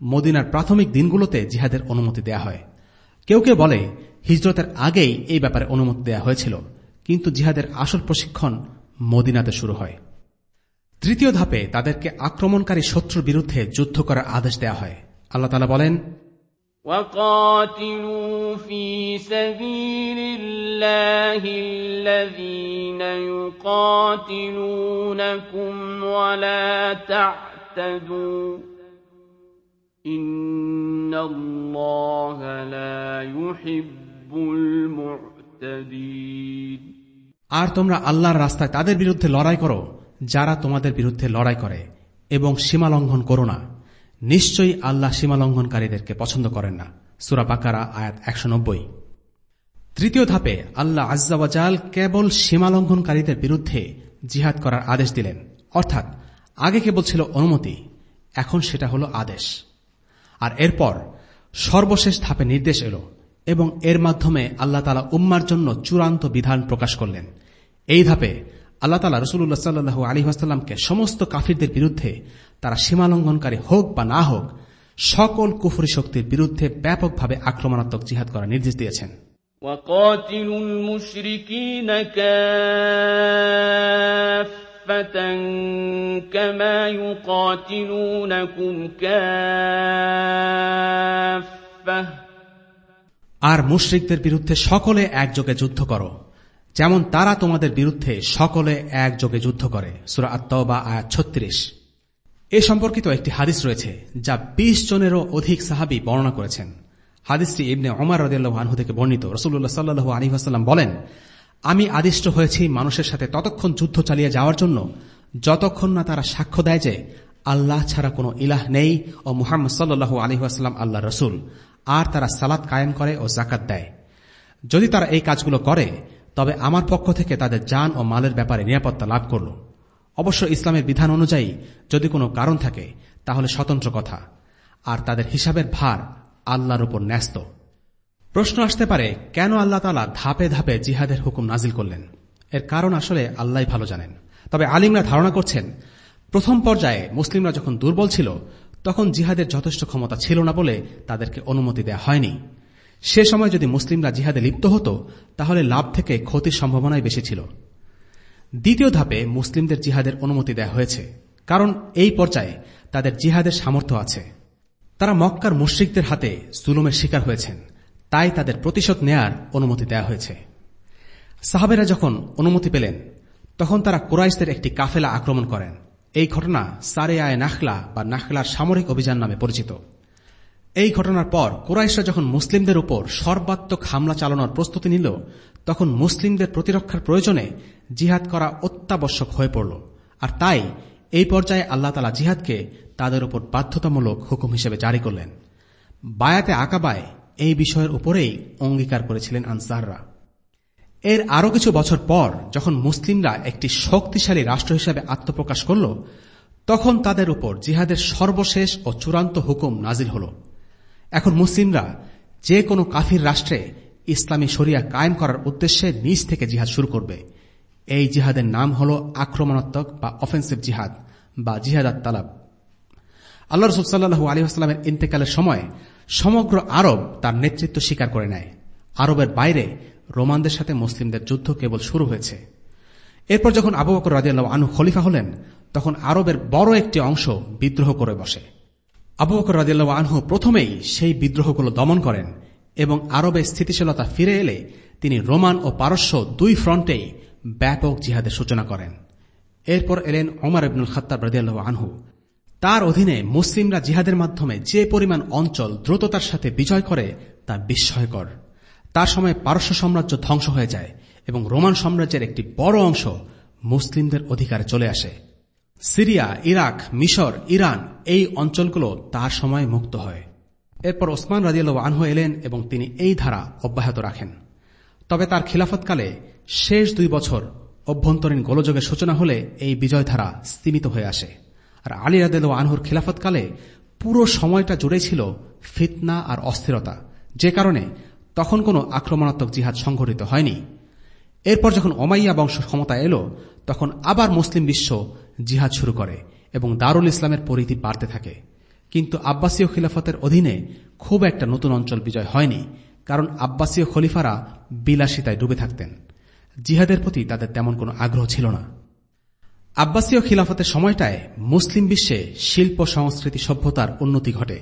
মদিনার প্রাথমিক দিনগুলোতে জিহাদের অনুমতি দেয়া হয় কেউ কেউ বলে হিজরতের আগেই এই ব্যাপারে অনুমতি দেয়া হয়েছিল কিন্তু জিহাদের আসল প্রশিক্ষণ মদিনাতে শুরু হয়। তৃতীয় ধাপে তাদেরকে আক্রমণকারী শত্রুর বিরুদ্ধে যুদ্ধ করার আদেশ দেয়া হয়। আল্লাহ তালা বলেন وقاتلوا في سبيل الله الذين يقاتلونكم ولا تعتدوا ان الله لا আর তোমরা আল্লাহর রাস্তায় তাদের বিরুদ্ধে লড়াই করো, যারা তোমাদের বিরুদ্ধে লড়াই করে, এবং সীমা লঙ্ঘন করো না। নিশ্চয়ই আল্লাহ সীমা লঙ্ঘনকারীদেরকে পছন্দ করেন না। সুরা বাকারা, আয়াত একশো নব্বই। তৃতীয় ধাপে আল্লাহ আজ্জাওয়াজাল কেবল সীমালঙ্ঘনকারীদের বিরুদ্ধে জিহাদ করার আদেশ দিলেন। অর্থাৎ, আগে কেবল ছিল অনুমতি, এখন সেটা হল আদেশ। আর এরপর সর্বশেষ ধাপে নির্দেশ এলো, এবং এর মাধ্যমে আল্লাহ তালা উম্মার জন্য চূড়ান্ত বিধান প্রকাশ করলেন। এই ধাপে আল্লাহ তালা রসুল্লাহ সাল্লু আলী আসাল্লামকে সমস্ত কাফিরদের বিরুদ্ধে তারা সীমালঙ্ঘনকারী হোক বা না হোক সকল কুফরি শক্তির বিরুদ্ধে ব্যাপকভাবে আক্রমণাত্মক জিহাদ করার নির্দেশ দিয়েছেন وقاتلوا المشركين كافة كما يقاتلونكم كافة আর মুশ্রিকদের বিরুদ্ধে সকলে একযোগে যুদ্ধ করো যেমন তারা তোমাদের বিরুদ্ধে সকলে একযোগে যুদ্ধ করে। সুরা আত্মবা আয়াত ছত্রিশ। এ সম্পর্কিত একটি হাদিস রয়েছে, যা ২০ জনেরও অধিক সাহাবি বর্ণনা করেছেন। হাদিসটি ইবনে অমর রদিয়াল্লাহ থেকে বর্ণিত। রসুল্লাহ সাল্লু আলী আসাল্লাম বলেন, আমি আদিষ্ট হয়েছি মানুষের সাথে ততক্ষণ যুদ্ধ চালিয়ে যাওয়ার জন্য, যতক্ষণ না তারা সাক্ষ্য দেয় যে আল্লাহ ছাড়া কোনো ইলাহ নেই ও মুহাম্মদ সাল্লু আলী আসাল্লাম আল্লাহ রসুল, আর তারা সালাদ কায়েম করে ও জাকাত দেয়। যদি তারা এই কাজগুলো করে তবে আমার পক্ষ থেকে তাদের যান ও মালের ব্যাপারে নিরাপত্তা লাভ করল। অবশ্য ইসলামের বিধান অনুযায়ী যদি কোনো কারণ থাকে, তাহলে স্বতন্ত্র কথা। আর তাদের হিসাবের ভার আল্লাহর উপর ন্যস্ত। প্রশ্ন আসতে পারে, কেন আল্লাহ তালা ধাপে ধাপে জিহাদের হুকুম নাজিল করলেন? এর কারণ আসলে আল্লাহ ভালো জানেন। তবে আলিমরা ধারণা করছেন, প্রথম পর্যায়ে মুসলিমরা যখন দুর্বল ছিল, তখন জিহাদের যথেষ্ট ক্ষমতা ছিল না বলে তাদেরকে অনুমতি দেয়া হয়নি। সে সময় যদি মুসলিমরা জিহাদে লিপ্ত হতো, তাহলে লাভ থেকে ক্ষতির সম্ভাবনাই বেশি ছিল। দ্বিতীয় ধাপে মুসলিমদের জিহাদের অনুমতি দেয়া হয়েছে, কারণ এই পর্যায়ে তাদের জিহাদের সামর্থ্য আছে। তারা মক্কার মুশ্রিকদের হাতে জুলুমের শিকার হয়েছেন, তাই তাদের প্রতিশোধ নেয়ার অনুমতি দেয়া হয়েছে। সাহাবেরা যখন অনুমতি পেলেন, তখন তারা কুরাইশদের একটি কাফেলা আক্রমণ করেন। এই ঘটনা সারে আয় নাখলা বা নাখলার সামরিক অভিযান নামে পরিচিত। এই ঘটনার পর কুরাইশরা যখন মুসলিমদের উপর সর্বাত্মক হামলা চালানোর প্রস্তুতি নিল, তখন মুসলিমদের প্রতিরক্ষার প্রয়োজনে জিহাদ করা অত্যাবশ্যক হয়ে পড়ল। আর তাই এই পর্যায়ে আল্লাহ তালা জিহাদকে তাদের উপর বাধ্যতামূলক হুকুম হিসেবে জারি করলেন। বায়াতে আকাবায় এই বিষয়ের উপরেই অঙ্গীকার করেছিলেন আনসাররা। এর আরও কিছু বছর পর যখন মুসলিমরা একটি শক্তিশালী রাষ্ট্র হিসেবে আত্মপ্রকাশ করল, তখন তাদের উপর জিহাদের সর্বশেষ ও চূড়ান্ত হুকুম নাজির হল। এখন মুসলিমরা যে কোনো কাফির রাষ্ট্রে ইসলামী শরিয়া কায়েম করার উদ্দেশ্যে নিজ থেকে জিহাদ শুরু করবে। এই জিহাদের নাম হল আক্রমণাত্মক বা অফেন্সিভ জিহাদ বা জিহাদ তালাব। আল্লাহ আলী আসলামের ইন্তেকালের সময় সমগ্র আরব তার নেতৃত্ব স্বীকার করে নেয়। আরবের বাইরে রোমানদের সাথে মুসলিমদের যুদ্ধ কেবল শুরু হয়েছে। এরপর যখন আবু বকর রাজিয়াল্লাহ আনু খলিফা হলেন, তখন আরবের বড় একটি অংশ বিদ্রোহ করে বসে। আবু বকর রাজিয়াল্লাহ আনহু প্রথমেই সেই বিদ্রোহগুলো দমন করেন এবং আরবে স্থিতিশীলতা ফিরে এলে তিনি রোমান ও পারস্য দুই ফ্রন্টেই ব্যাপক জিহাদের সূচনা করেন। এরপর এলেন ওমর ইবনুল খত্তাব রাজিয়াল্লাহ আনহু। তার অধীনে মুসলিমরা জিহাদের মাধ্যমে যে পরিমাণ অঞ্চল দ্রুততার সাথে বিজয় করে তা বিস্ময়কর। তার সময় পারস্য সাম্রাজ্য ধ্বংস হয়ে যায় এবং রোমান সাম্রাজ্যের একটি বড় অংশ মুসলিমদের অধিকারে চলে আসে। সিরিয়া, ইরাক, মিশর, ইরান এই অঞ্চলগুলো তার সময় মুক্ত হয়। এরপর ওসমান রাজিয়াল আনহু এলেন এবং তিনি এই ধারা অব্যাহত রাখেন। তবে তার খিলাফতকালে শেষ দুই বছর অভ্যন্তরীণ গোলযোগের সূচনা হলে এই বিজয় ধারা স্তীমিত হয়ে আসে। আর আলী রাদেল আনহুর খিলাফতকালে পুরো সময়টা জুড়ে ছিল ফিতনা আর অস্থিরতা। যে কারণে তখন কোনো আক্রমণাত্মক জিহাদ সংঘটিত হয়নি। এরপর যখন অমাইয়া বংশ ক্ষমতা এলো, তখন আবার মুসলিম বিশ্ব জিহাদ শুরু করে এবং দারুল ইসলামের পরিধি বাড়তে থাকে। কিন্তু আব্বাসীয় খিলাফতের অধীনে খুব একটা নতুন অঞ্চল বিজয় হয়নি, কারণ আব্বাসীয় খলিফারা বিলাসিতায় ডুবে থাকতেন। জিহাদের প্রতি তাদের তেমন কোনো আগ্রহ ছিল না। আব্বাসীয় খিলাফতের সময়টায় মুসলিম বিশ্বে শিল্প, সংস্কৃতি, সভ্যতার উন্নতি ঘটে।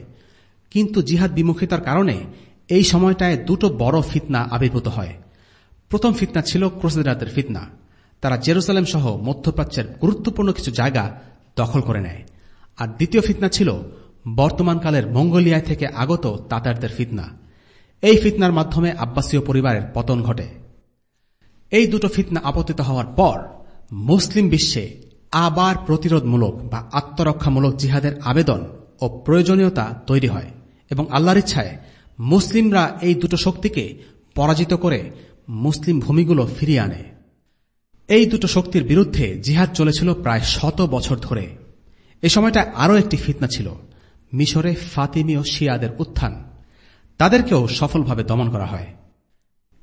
কিন্তু জিহাদ বিমুখিতার কারণে এই সময়টায় দুটো বড় ফিতনা আবির্ভূত হয়। প্রথম ফিতনা ছিল ক্রোসেদারদের ফিতনা। তারা জেরুসালেম সহ মধ্যপ্রাচ্যের গুরুত্বপূর্ণ কিছু জায়গা দখল করে নেয়। আর দ্বিতীয় ফিতনা ছিল বর্তমানকালের মঙ্গোলিয়ায় থেকে আগত তাতারদের ফিতনা। এই ফিতনার মাধ্যমে আব্বাসীয় পরিবারের পতন ঘটে। এই দুটো ফিতনা আপতিত হওয়ার পর মুসলিম বিশ্বে আবার প্রতিরোধমূলক বা আত্মরক্ষামূলক জিহাদের আবেদন ও প্রয়োজনীয়তা তৈরি হয় এবং আল্লাহর ইচ্ছায় মুসলিমরা এই দুটো শক্তিকে পরাজিত করে মুসলিম ভূমিগুলো ফিরিয়ে আনে। এই দুটো শক্তির বিরুদ্ধে জিহাদ চলেছিল প্রায় শত বছর ধরে। এ সময়টা আরও একটি ফিতনা ছিল। মিশরে ফাতিমীয় শিয়াদের উত্থান। তাদেরকেও সফলভাবে দমন করা হয়।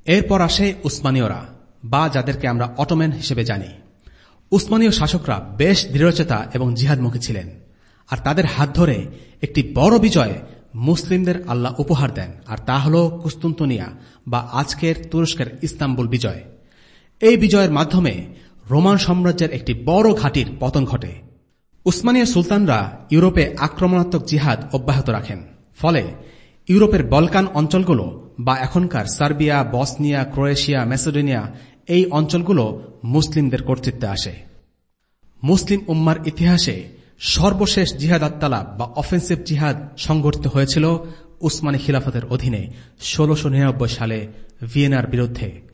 এরপর আসে উসমানীয়রা, বা যাদেরকে আমরা অটোম্যান হিসেবে জানি। উসমানীয় শাসকরা বেশ দৃঢ়চেতা এবং জিহাদমুখী ছিলেন। আর তাদের হাত ধরে একটি বড় বিজয় মুসলিমদের আল্লাহ উপহার দেন। আর তা হল কুস্তুন্তনিয়া বা আজকের তুরস্কের ইস্তাম্বুল বিজয়। এই বিজয়ের মাধ্যমে রোমান সাম্রাজ্যের একটি বড় ঘাটির পতন ঘটে। উসমানীয় সুলতানরা ইউরোপে আক্রমণাত্মক জিহাদ অব্যাহত রাখেন। ফলে ইউরোপের বলকান অঞ্চলগুলো বা এখনকার সার্বিয়া, বসনিয়া, ক্রোয়েশিয়া, মেসোডেনিয়া এই অঞ্চলগুলো মুসলিমদের কর্তৃত্বে আসে। মুসলিম উম্মার ইতিহাসে সর্বশেষ জিহাদ আত্মালা বা অফেন্সিভ জিহাদ সংগঠিত হয়েছিল উসমানী খিলাফতের অধীনে ষোলশো সালে ভিয়েনার বিরুদ্ধে।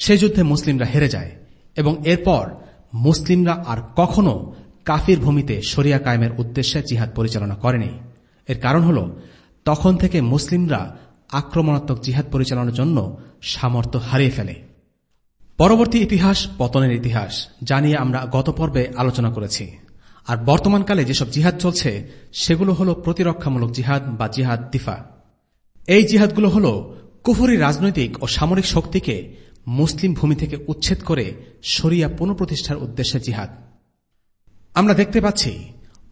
সেই যুদ্ধে মুসলিমরা হেরে যায় এবং এরপর মুসলিমরা আর কখনো কাফির ভূমিতে শরিয়া কায়েমের উদ্দেশ্যে জিহাদ পরিচালনা করেনি। এর কারণ হল, তখন থেকে মুসলিমরা আক্রমণাত্মক জিহাদ পরিচালনার জন্য সামর্থ্য হারিয়ে ফেলে। পরবর্তী ইতিহাস পতনের ইতিহাস যা নিয়ে আমরা গত পর্বে আলোচনা করেছি। আর বর্তমানকালে যেসব জিহাদ চলছে, সেগুলো হল প্রতিরক্ষামূলক জিহাদ বা জিহাদ দিফা। এই জিহাদগুলো হল কুফুরি রাজনৈতিক ও সামরিক শক্তিকে মুসলিম ভূমি থেকে উচ্ছেদ করে সরিয়া পুনঃপ্রতিষ্ঠার উদ্দেশ্যে জিহাদ। আমরা দেখতে পাচ্ছি,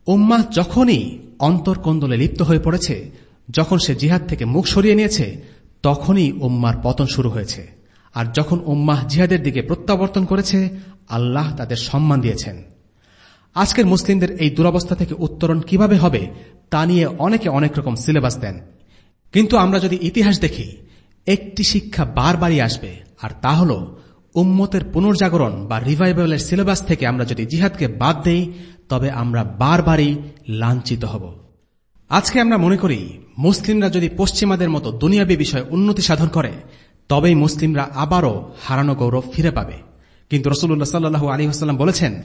উম্মাহ যখনই অন্তর্কন্দলে লিপ্ত হয়ে পড়েছে, যখন সে জিহাদ থেকে মুখ সরিয়ে নিয়েছে, তখনই উম্মার পতন শুরু হয়েছে। আর যখন উম্মাহ জিহাদের দিকে প্রত্যাবর্তন করেছে, আল্লাহ তাদের সম্মান দিয়েছেন। আজকের মুসলিমদের এই দুরবস্থা থেকে উত্তরণ কীভাবে হবে, তা নিয়ে অনেকে অনেক রকম সিলেবাস দেন। কিন্তু আমরা যদি ইতিহাস দেখি, একটি শিক্ষা বারবারই আসবে আর তা হল, উম্মতের পুনর্জাগরণ বা রিভাইভালের সিলেবাস থেকে আমরা যদি জিহাদকে বাদ দেই, তবে আমরা বারবারই লাঞ্ছিত হব। আজকে আমরা মনে করি, মুসলিমরা যদি পশ্চিমাদের মতো দুনিয়াবী বিষয়ে উন্নতি সাধন করে, তবেই মুসলিমরা আবারও হারানো গৌরব ফিরে পাবে। কিন্তু রসুল্লাহ সাল্লু আলী হাসাল্লাম বলেছেন,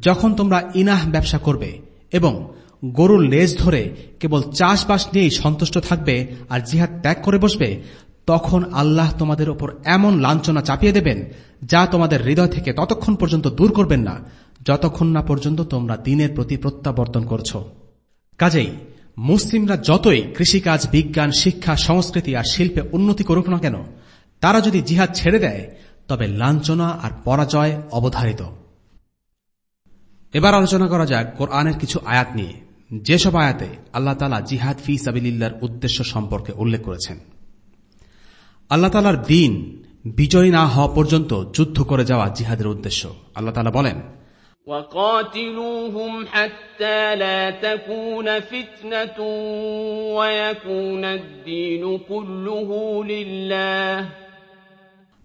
যখন তোমরা ইনাহ ব্যবসা করবে এবং গরুর লেজ ধরে কেবল চাষবাস নিয়েই সন্তুষ্ট থাকবে আর জিহাদ ত্যাগ করে বসবে তখন আল্লাহ তোমাদের ওপর এমন লাঞ্ছনা চাপিয়ে দেবেন, যা তোমাদের হৃদয় থেকে ততক্ষণ পর্যন্ত দূর করবেন না, যতক্ষণ না পর্যন্ত তোমরা দিনের প্রতি প্রত্যাবর্তন করছ। কাজেই, মুসলিমরা যতই কৃষিকাজ, বিজ্ঞান, শিক্ষা, সংস্কৃতি আর শিল্পে উন্নতি করুক না কেন, তারা যদি জিহাদ ছেড়ে দেয়, তবে লাঞ্ছনা আর পরাজয় অবধারিত। এবার আলোচনা করা যাক কোরআনের কিছু আয়াত নিয়ে। যেসব আয়াতে আল্লাহ তালা জিহাদ ফি সাবিল্লার উদ্দেশ্য সম্পর্কে উল্লেখ করেছেন। আল্লাহ তালার দিন বিজয়ী না হওয়া পর্যন্ত যুদ্ধ করে যাওয়া জিহাদের উদ্দেশ্য আল্লাহ তালা বলেন وقاتلوهم حتى لا تكون فتنة ويكون الدين كله لله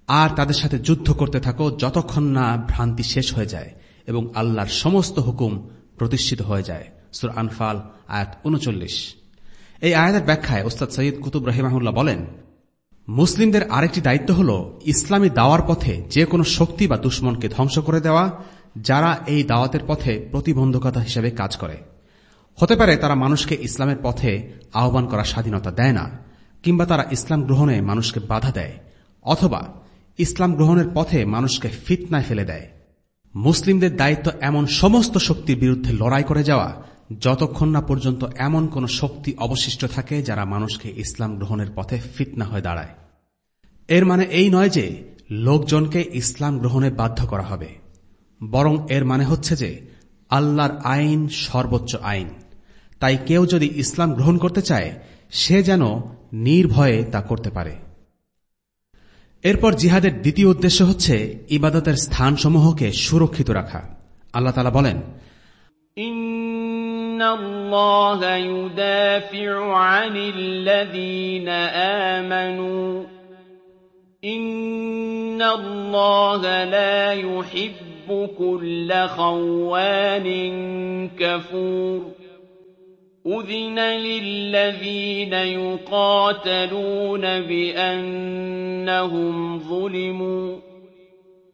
আর তাদের সাথে যুদ্ধ করতে থাকো যতক্ষণ না ভ্রান্তি শেষ হয়ে যায় এবং আল্লাহর সমস্ত হুকুম প্রতিষ্ঠিত হয়ে যায় সুর আনফাল আয়াত উনচল্লিশ এই আয়াতের ব্যাখ্যায় ওস্তাদ সৈয়দ কুতুব রহিমাহুল্লাহ বলেন মুসলিমদের আরেকটি দায়িত্ব হল ইসলামী দাওয়ার পথে যে কোনো শক্তি বা দুশ্মনকে ধ্বংস করে দেওয়া, যারা এই দাওয়াতের পথে প্রতিবন্ধকতা হিসেবে কাজ করে। হতে পারে তারা মানুষকে ইসলামের পথে আহ্বান করার স্বাধীনতা দেয় না, কিংবা তারা ইসলাম গ্রহণে মানুষকে বাধা দেয়, অথবা ইসলাম গ্রহণের পথে মানুষকে ফিতনায় ফেলে দেয়। মুসলিমদের দায়িত্ব এমন সমস্ত শক্তির বিরুদ্ধে লড়াই করে যাওয়া যতক্ষণ না পর্যন্ত এমন কোন শক্তি অবশিষ্ট থাকে যারা মানুষকে ইসলাম গ্রহণের পথে ফিতনা হয়ে দাঁড়ায়। এর মানে এই নয় যে লোকজনকে ইসলাম গ্রহণে বাধ্য করা হবে। বরং এর মানে হচ্ছে যে আল্লাহর আইন সর্বোচ্চ আইন। তাই কেউ যদি ইসলাম গ্রহণ করতে চায়, সে যেন নির্ভয়ে তা করতে পারে। এরপর জিহাদের দ্বিতীয় উদ্দেশ্য হচ্ছে ইবাদতের স্থানসমূহকে সুরক্ষিত রাখা। আল্লাহ বলেন الله يدافع عن الذين آمنوا. إن الله لا يحب كل خوان كفور. أذن للذين يقاتلون بأنهم ظلموا.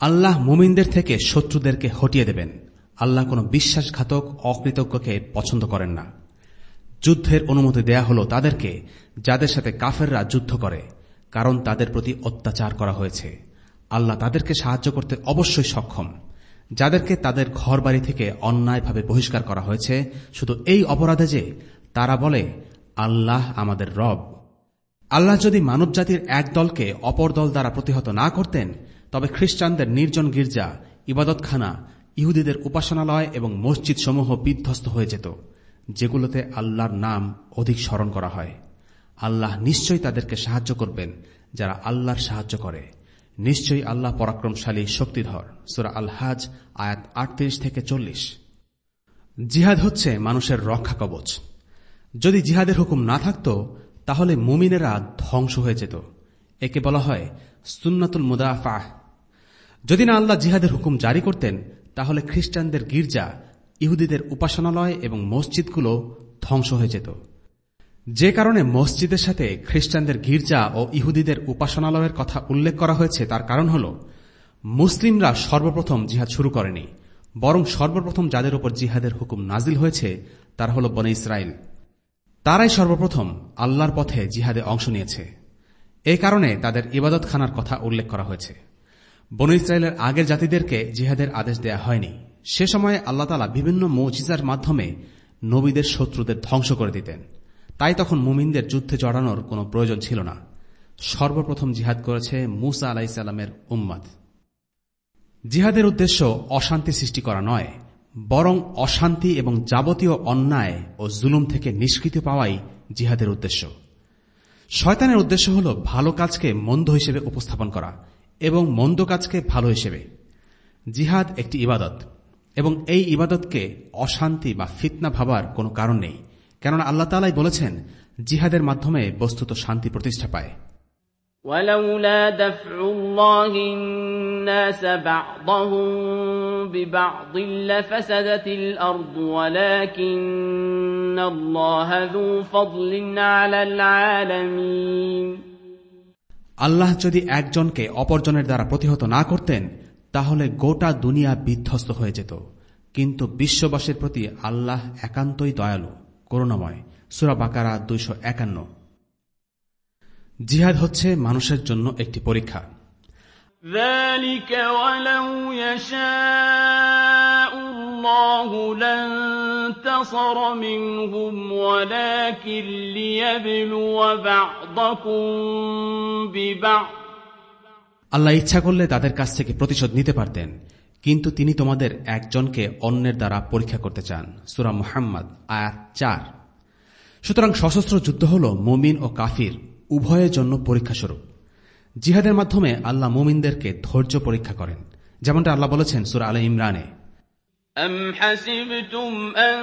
আল্লাহ মুমিনদের থেকে শত্রুদেরকে হটিয়ে দেবেন। আল্লাহ কোনো বিশ্বাসঘাতক, অকৃতজ্ঞকে পছন্দ করেন না। যুদ্ধের অনুমতি দেয়া হল তাদেরকে, যাদের সাথে কাফেররা যুদ্ধ করে, কারণ তাদের প্রতি অত্যাচার করা হয়েছে। আল্লাহ তাদেরকে সাহায্য করতে অবশ্যই সক্ষম। যাদেরকে তাদের ঘরবাড়ি থেকে অন্যায়ভাবে বহিষ্কার করা হয়েছে, শুধু এই অপরাধে যে, তারা বলে আল্লাহ আমাদের রব। আল্লাহ যদি মানবজাতির এক দলকে অপর দল দ্বারা প্রতিহত না করতেন, তবে খ্রিস্টানদের নির্জন গির্জা, ইবাদতখানা, ইহুদিদের উপাসনালয় এবং মসজিদ সমূহ বিধ্বস্ত হয়ে যেত, যেগুলোতে আল্লাহর নাম অধিক স্মরণ করা হয়। আল্লাহ নিশ্চয়ই তাদেরকে সাহায্য করবেন, যারা আল্লাহর সাহায্য করে। নিশ্চয়ই আল্লাহ পরাক্রমশালী শক্তিধর। সুরা আল হাজ আয়াত আটত্রিশ থেকে চল্লিশ। জিহাদ হচ্ছে মানুষের রক্ষা কবচ। যদি জিহাদের হুকুম না থাকত, তাহলে মুমিনেরা ধ্বংস হয়ে যেত। একে বলা হয় সুন্নাতুল মুদাফাহ। যদি না আল্লাহ জিহাদের হুকুম জারি করতেন, তাহলে খ্রিস্টানদের গির্জা, ইহুদিদের উপাসনালয় এবং মসজিদগুলো ধ্বংস হয়ে যেত। যে কারণে মসজিদের সাথে খ্রিস্টানদের গির্জা ও ইহুদিদের উপাসনালয়ের কথা উল্লেখ করা হয়েছে, তার কারণ হল, মুসলিমরা সর্বপ্রথম জিহাদ শুরু করেনি, বরং সর্বপ্রথম যাদের উপর জিহাদের হুকুম নাজিল হয়েছে, তারা হল বনে ইসরায়েল তারাই সর্বপ্রথম আল্লাহর পথে জিহাদে অংশ নিয়েছে। এই কারণে তাদের ইবাদতখানার কথা উল্লেখ করা হয়েছে। বন ইসরায়েলের আগের জাতিদেরকে জিহাদের আদেশ দেয়া হয়নি। সে সময়ে আল্লাহ তালা বিভিন্ন মৌজিজার মাধ্যমে নবীদের শত্রুদের ধ্বংস করে দিতেন। তাই তখন মুমিনদের যুদ্ধে জড়ানোর কোনো প্রয়োজন ছিল না। সর্বপ্রথম জিহাদ করেছে মুসা আলাইসাল্লামের উম্মাদ জিহাদের উদ্দেশ্য অশান্তি সৃষ্টি করা নয়। বরং অশান্তি এবং যাবতীয় অন্যায় ও জুলুম থেকে নিষ্কৃতি পাওয়াই জিহাদের উদ্দেশ্য। শয়তানের উদ্দেশ্য হল ভালো কাজকে মন্দ হিসেবে উপস্থাপন করা এবং মন্দ কাজকে ভালো হিসেবে। জিহাদ একটি ইবাদত এবং এই ইবাদতকে অশান্তি বা ফিতনা ভাবার কোনো কারণ নেই। কেননা আল্লাহ তালাই বলেছেন, জিহাদের মাধ্যমে বস্তুত শান্তি প্রতিষ্ঠা পায়। ولولا دفع الله الناس بعضهم ببعض لفسدت الأرض ولكن الله ذو فضل على العالمين আল্লাহ যদি একজনকে অপরজনের দ্বারা প্রতিহত না করতেন তাহলে গোটা দুনিয়া বিধ্বস্ত হয়ে যেত কিন্তু বিশ্ববাসীর প্রতি আল্লাহ একান্তই দয়ালু করুণাময় সুরা বাকারা দুইশো একান্ন জিহাদ হচ্ছে মানুষের জন্য একটি পরীক্ষা ذلك ولو يشاء الله لانتصر منهم ولكن ليبلو بعضكم ببعض আল্লাহ ইচ্ছা করলে তাদের কাছ থেকে প্রতিশোধ নিতে পারতেন কিন্তু তিনি তোমাদের একজনকে অন্যের দ্বারা পরীক্ষা করতে চান সুরা মুহাম্মদ আয়াত চার সুতরাং সশস্ত্র যুদ্ধ হল মুমিন ও কাফির উভয়ের জন্য পরীক্ষাস্বরূপ জিহাদের মাধ্যমে আল্লাহ মুমিনদেরকে ধৈর্য পরীক্ষা করেন যেমনটা আল্লাহ বলেছেন সুরা আল ইমরানে أم حسبتم أن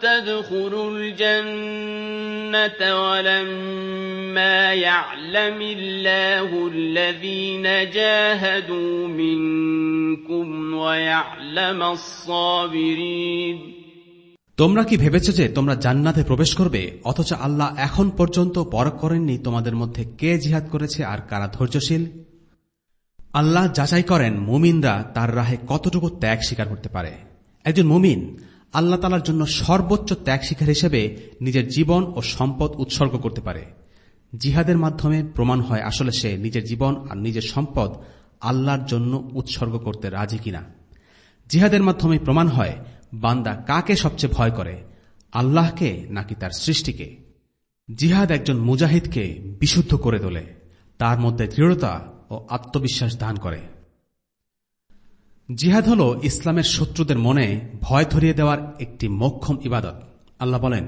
تدخلوا الجنة ولما يعلم الله الذين جاهدوا منكم ويعلم الصابرين তোমরা কি ভেবেছ যে তোমরা জান্নাতে প্রবেশ করবে? অথচ আল্লাহ এখন পর্যন্ত পরখ করেননি তোমাদের মধ্যে কে জিহাদ করেছে আর কারা ধৈর্যশীল? আল্লাহ যাচাই করেন মুমিনরা তার রাহে কতটুকু ত্যাগ স্বীকার করতে পারে। একজন মুমিন আল্লাহ তালার জন্য সর্বোচ্চ ত্যাগ শিকার হিসেবে নিজের জীবন ও সম্পদ উৎসর্গ করতে পারে। জিহাদের মাধ্যমে প্রমাণ হয় আসলে সে নিজের জীবন আর নিজের সম্পদ আল্লাহর জন্য উৎসর্গ করতে রাজি কিনা। জিহাদের মাধ্যমে প্রমাণ হয় বান্দা কাকে সবচেয়ে ভয় করে? আল্লাহকে নাকি তার সৃষ্টিকে? জিহাদ একজন মুজাহিদকে বিশুদ্ধ করে তোলে, তার মধ্যে দৃঢ়তা ও আত্মবিশ্বাস দান করে। জিহাদ হল ইসলামের শত্রুদের মনে ভয় ধরিয়ে দেওয়ার একটি মক্ষম ইবাদত। আল্লাহ বলেন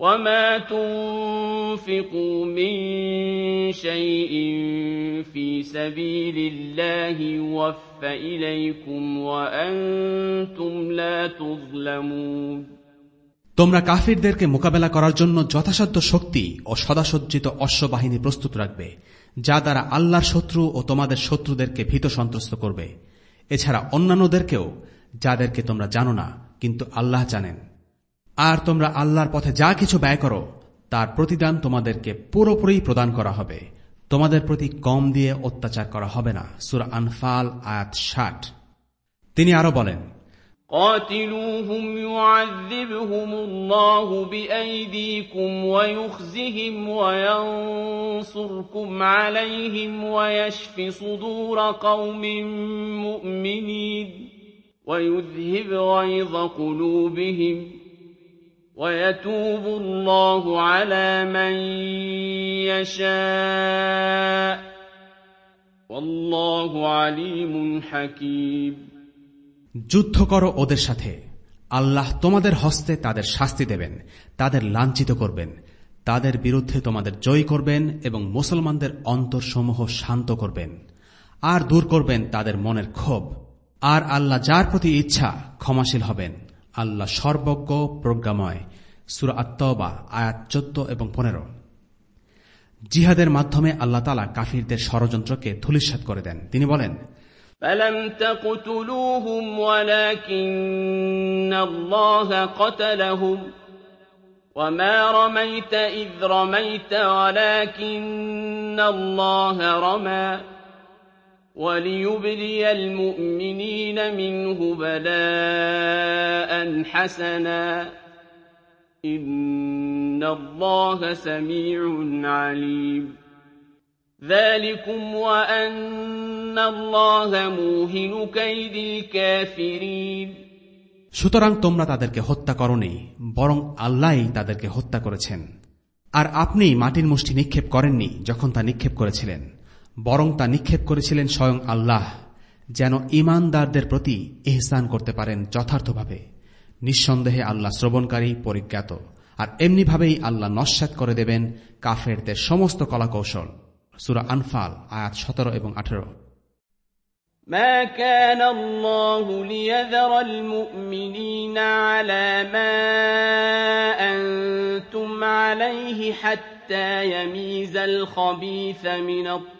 وما تنفقوا من شيء في سبيل الله يوفى إليكم وأنتم لا تظلمون তোমরা কাফিরদেরকে মোকাবেলা করার জন্য যথাসাধ্য শক্তি ও সদাসজ্জিত অশ্ববাহিনী প্রস্তুত রাখবে যা দ্বারা আল্লাহর শত্রু ও তোমাদের শত্রুদেরকে ভীত সন্ত্রস্ত করবে এছাড়া অন্যান্যদেরকেও যাদেরকে তোমরা জানো না কিন্তু আল্লাহ জানেন আর তোমরা আল্লাহর পথে যা কিছু ব্যয় করো তার প্রতিদান তোমাদেরকে পুরোপুরি প্রদান করা হবে তোমাদের প্রতি কম দিয়ে অত্যাচার করা হবে না সুর আনফাল আয়াত ষাট তিনি আরো বলেন قاتلوهم يعذبهم الله بأيديكم ويخزهم وينصركم عليهم ويشف صدور قوم مؤمنين ويذهب غيظ قلوبهم ويتوب الله على من يشاء والله عليم حكيم যুদ্ধ করো ওদের সাথে আল্লাহ তোমাদের হস্তে তাদের শাস্তি দেবেন তাদের লাঞ্ছিত করবেন তাদের বিরুদ্ধে তোমাদের জয় করবেন এবং মুসলমানদের অন্তরসমূহ শান্ত করবেন আর দূর করবেন তাদের মনের ক্ষোভ আর আল্লাহ যার প্রতি ইচ্ছা ক্ষমাশীল হবেন আল্লাহ সর্বজ্ঞ প্রজ্ঞাময় সুরা আত্মবা আয়াত চোদ্দ এবং পনেরো জিহাদের মাধ্যমে আল্লাহ তালা কাফিরদের ষড়যন্ত্রকে ধুলিস্বাত করে দেন তিনি বলেন فلم تقتلوهم ولكن الله قتلهم وما رميت إذ رميت ولكن الله رمى وليبلي المؤمنين منه بلاء حسنا إن الله سميع عليم ذلكم وأن الله موهن كيد الكافرين সুতরাং তোমরা তাদেরকে হত্যা করনি বরং আল্লাহ তাদেরকে হত্যা করেছেন আর আপনি মাটির মুষ্টি নিক্ষেপ করেননি যখন তা নিক্ষেপ করেছিলেন বরং তা নিক্ষেপ করেছিলেন স্বয়ং আল্লাহ যেন ইমানদারদের প্রতি এহসান করতে পারেন যথার্থভাবে নিঃসন্দেহে আল্লাহ শ্রবণকারী পরিজ্ঞাত আর এমনিভাবেই আল্লাহ নস্বাত করে দেবেন কাফেরদের সমস্ত কলাকৌশল সুরা আনফাল আয়াত সতেরো এবং আঠেরো ما كان الله ليذر المؤمنين على ما أنتم عليه حتى يميز الخبيث من الطيب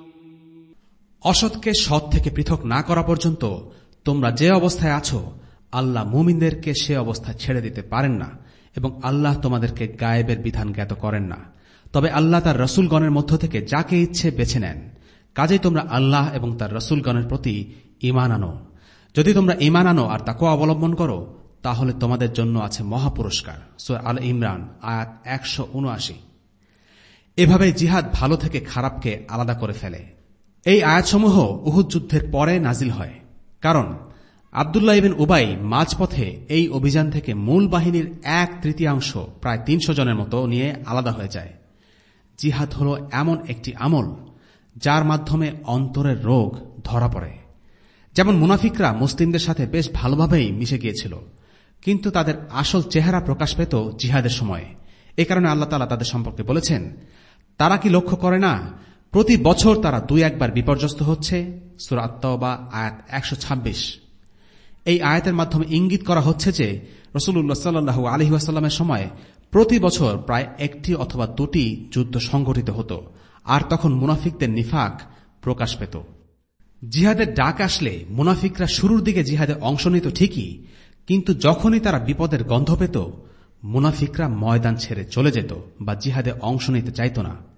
অসৎকে সৎ থেকে পৃথক না করা পর্যন্ত তোমরা যে অবস্থায় আছো, আল্লাহ মুমিনদেরকে সে অবস্থা ছেড়ে দিতে পারেন না এবং আল্লাহ তোমাদেরকে গায়েবের বিধান জ্ঞাত করেন না। তবে আল্লাহ তার রসুলগণের মধ্য থেকে যাকে ইচ্ছে বেছে নেন। কাজেই তোমরা আল্লাহ এবং তার রসুলগণের প্রতি ইমান আনো। যদি তোমরা ইমান আনো আর তাকে অবলম্বন করো, তাহলে তোমাদের জন্য আছে মহাপুরস্কার। সো আল ইমরান, আয়াত একশো উনআশি। এভাবে জিহাদ ভালো থেকে খারাপকে আলাদা করে ফেলে। এই আয়াতসমূহ উহুদ যুদ্ধের পরে নাজিল হয়। কারণ আবদুল্লাহ ইবিন উবাই মাঝপথে এই অভিযান থেকে মূল বাহিনীর এক তৃতীয়াংশ প্রায় তিনশো জনের মতো নিয়ে আলাদা হয়ে যায়। জিহাদ হল এমন একটি আমল যার মাধ্যমে অন্তরের রোগ ধরা পড়ে। যেমন মুনাফিকরা মুসলিমদের সাথে বেশ ভালোভাবেই মিশে গিয়েছিল, কিন্তু তাদের আসল চেহারা প্রকাশ পেত জিহাদের সময়। এ কারণে আল্লাহ তালা তাদের সম্পর্কে বলেছেন, তারা কি লক্ষ্য করে না প্রতি বছর তারা দুই একবার বিপর্যস্ত হচ্ছে। সুরাত্তা আয়াত একশো ছাব্বিশ। এই আয়াতের মাধ্যমে ইঙ্গিত করা হচ্ছে যে রসুল্লাহ সাল্লু আলহিহাস্লামের সময় প্রতি বছর প্রায় একটি অথবা দুটি যুদ্ধ সংঘটিত হতো, আর তখন মুনাফিকদের নিফাক প্রকাশ পেত। জিহাদের ডাক আসলে মুনাফিকরা শুরুর দিকে জিহাদে অংশ নিত ঠিকই, কিন্তু যখনই তারা বিপদের গন্ধ পেত, মুনাফিকরা ময়দান ছেড়ে চলে যেত বা জিহাদে অংশ নিতে চাইত না।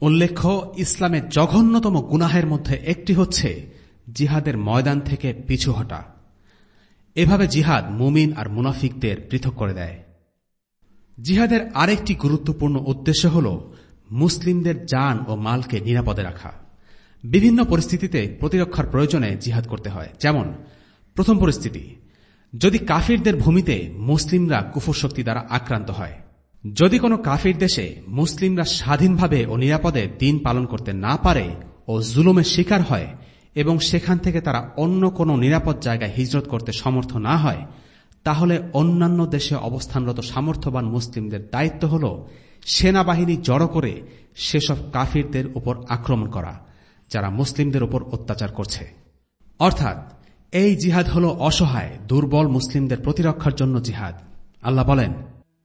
উল্লেখ্য, ইসলামের জঘন্যতম গুনাহের মধ্যে একটি হচ্ছে জিহাদের ময়দান থেকে পিছু হটা। এভাবে জিহাদ মুমিন আর মুনাফিকদের পৃথক করে দেয়। জিহাদের আরেকটি গুরুত্বপূর্ণ উদ্দেশ্য হল মুসলিমদের যান ও মালকে নিরাপদে রাখা। বিভিন্ন পরিস্থিতিতে প্রতিরক্ষার প্রয়োজনে জিহাদ করতে হয়। যেমন, প্রথম পরিস্থিতি, যদি কাফিরদের ভূমিতে মুসলিমরা কুফর শক্তি দ্বারা আক্রান্ত হয় যদি কোনো কাফির দেশে মুসলিমরা স্বাধীনভাবে ও নিরাপদে দিন পালন করতে না পারে ও জুলুমের শিকার হয় এবং সেখান থেকে তারা অন্য কোনো নিরাপদ জায়গায় হিজরত করতে সমর্থ না হয়, তাহলে অন্যান্য দেশে অবস্থানরত সামর্থ্যবান মুসলিমদের দায়িত্ব হল সেনাবাহিনী জড়ো করে সেসব কাফিরদের উপর আক্রমণ করা, যারা মুসলিমদের উপর অত্যাচার করছে। অর্থাৎ, এই জিহাদ হল অসহায়, দুর্বল মুসলিমদের প্রতিরক্ষার জন্য জিহাদ। আল্লাহ বলেন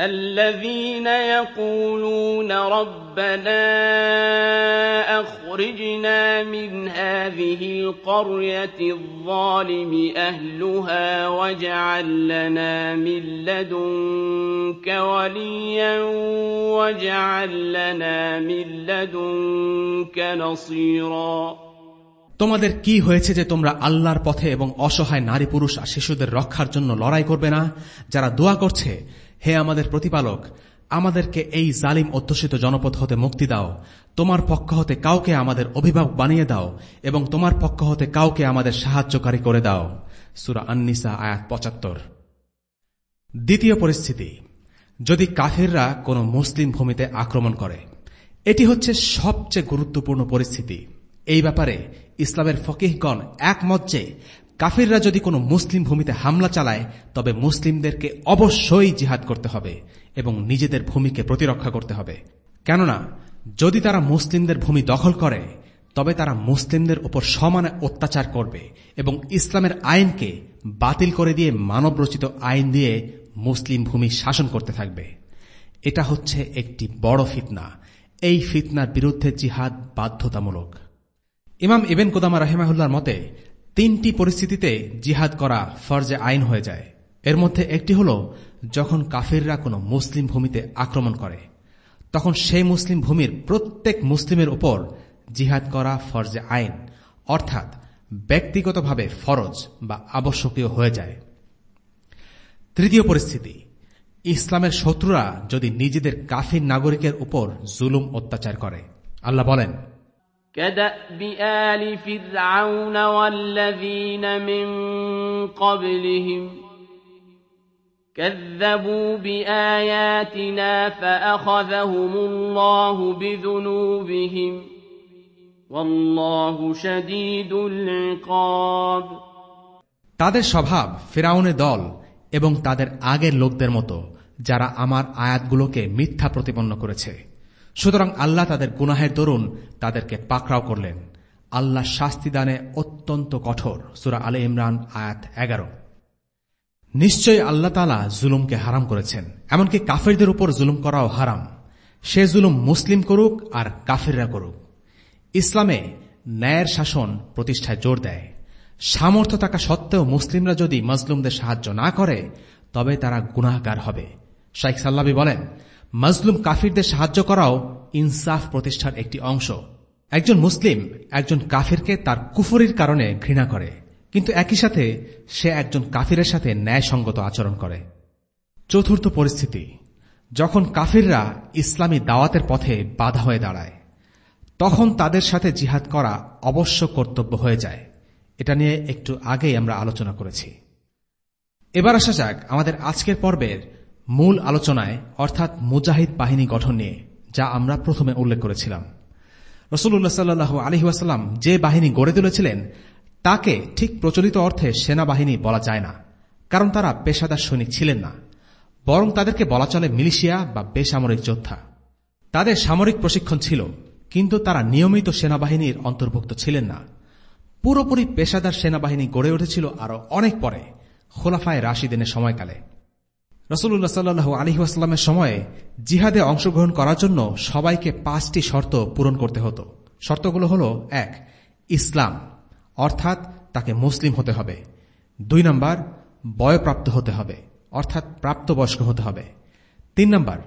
الذين يقولون ربنا أخرجنا من هذه القرية الظالم أهلها واجعل لنا من لدنك وليا واجعل لنا من لدنك نصيرا তোমাদের কি হয়েছে যে তোমরা আল্লাহর পথে এবং অসহায় নারী পুরুষ আর শিশুদের রক্ষার জন্য লড়াই করবে না যারা দোয়া করছে হে আমাদের প্রতিপালক, আমাদেরকে এই জালিম অধ্যুষিত জনপদ হতে মুক্তি দাও। তোমার পক্ষ হতে কাউকে আমাদের অভিভাবক বানিয়ে দাও এবং তোমার পক্ষ হতে কাউকে আমাদের সাহায্যকারী করে দাও। সুরা আন্নিসা, আয়াত পঁচাত্তর। দ্বিতীয় পরিস্থিতি, যদি কাফিররা কোনো মুসলিম ভূমিতে আক্রমণ করে, এটি হচ্ছে সবচেয়ে গুরুত্বপূর্ণ পরিস্থিতি। এই ব্যাপারে ইসলামের ফকিহগণ একমত যে কাফিররা যদি কোনো মুসলিম ভূমিতে হামলা চালায়, তবে মুসলিমদেরকে অবশ্যই জিহাদ করতে হবে এবং নিজেদের ভূমিকে প্রতিরক্ষা করতে হবে। কেননা, যদি তারা মুসলিমদের ভূমি দখল করে, তবে তারা মুসলিমদের উপর সমানে অত্যাচার করবে এবং ইসলামের আইনকে বাতিল করে দিয়ে মানবরচিত আইন দিয়ে মুসলিম ভূমি শাসন করতে থাকবে। এটা হচ্ছে একটি বড় ফিতনা। এই ফিতনার বিরুদ্ধে জিহাদ বাধ্যতামূলক। ইমাম ইবেন কোদামা রাহেমাহুল্লার মতে তিনটি পরিস্থিতিতে জিহাদ করা ফরজে আইন হয়ে যায়। এর মধ্যে একটি হল, যখন কাফিররা কোনো মুসলিম ভূমিতে আক্রমণ করে, তখন সেই মুসলিম ভূমির প্রত্যেক মুসলিমের উপর জিহাদ করা ফরজে আইন, অর্থাৎ ব্যক্তিগতভাবে ফরজ বা আবশ্যকীয় হয়ে যায়। তৃতীয় পরিস্থিতি, ইসলামের শত্রুরা যদি নিজেদের কাফির নাগরিকের উপর জুলুম অত্যাচার করে। আল্লাহ বলেন كدأب آل فرعون والذين من قبلهم كذبوا بآياتنا فأخذهم الله بذنوبهم والله شديد العقاب তাদের স্বভাব ফেরাউনের দল এবং তাদের আগের লোকদের মতো যারা আমার আয়াতগুলোকে মিথ্যা প্রতিপন্ন করেছে সুতরাং আল্লাহ তাদের গুনাহের দরুন তাদেরকে পাকড়াও করলেন। আল্লাহ শাস্তিদানে অত্যন্ত কঠোর। সুরা আলে ইমরান, আয়াত এগারো। নিশ্চয়ই আল্লাহ তালা জুলুমকে হারাম করেছেন, এমনকি কাফেরদের উপর জুলুম করাও হারাম। সে জুলুম মুসলিম করুক আর কাফেররা করুক। ইসলামে ন্যায়ের শাসন প্রতিষ্ঠায় জোর দেয়। সামর্থ্য থাকা সত্ত্বেও মুসলিমরা যদি মজলুমদের সাহায্য না করে, তবে তারা গুনাহগার হবে। শাইখ সাল্লাবি বলেন মজলুম কাফিরদের সাহায্য করাও ইনসাফ প্রতিষ্ঠার একটি অংশ। একজন মুসলিম একজন কাফিরকে তার কুফরির কারণে ঘৃণা করে, কিন্তু একই সাথে সে একজন কাফিরের সাথে ন্যায়সঙ্গত আচরণ করে। চতুর্থ পরিস্থিতি, যখন কাফিররা ইসলামী দাওয়াতের পথে বাধা হয়ে দাঁড়ায়, তখন তাদের সাথে জিহাদ করা অবশ্য কর্তব্য হয়ে যায়। এটা নিয়ে একটু আগেই আমরা আলোচনা করেছি। এবার আসা যাক আমাদের আজকের পর্বের মূল আলোচনায়, অর্থাৎ মুজাহিদ বাহিনী গঠন নিয়ে, যা আমরা প্রথমে উল্লেখ করেছিলাম। রসুল্লাহ সাল্লু আলহিহাস্লাম যে বাহিনী গড়ে তুলেছিলেন, তাকে ঠিক প্রচলিত অর্থে সেনাবাহিনী বলা যায় না, কারণ তারা পেশাদার সৈনিক ছিলেন না, বরং তাদেরকে বলা চলে মিলিশিয়া বা বেসামরিক যোদ্ধা। তাদের সামরিক প্রশিক্ষণ ছিল, কিন্তু তারা নিয়মিত সেনাবাহিনীর অন্তর্ভুক্ত ছিলেন না। পুরোপুরি পেশাদার সেনাবাহিনী গড়ে উঠেছিল আরও অনেক পরে, খোলাফায় রাশিদিনের সময়কালে। রসুল্লাহ সাল্লু আলহিহাস্লামের সময়ে জিহাদে অংশগ্রহণ করার জন্য সবাইকে পাঁচটি শর্ত পূরণ করতে হতো। শর্তগুলো হল, এক, ইসলাম, অর্থাৎ তাকে মুসলিম হতে হবে। দুই নম্বর, বয়প্রাপ্ত হতে হবে, অর্থাৎ প্রাপ্তবয়স্ক হতে হবে। তিন নম্বর,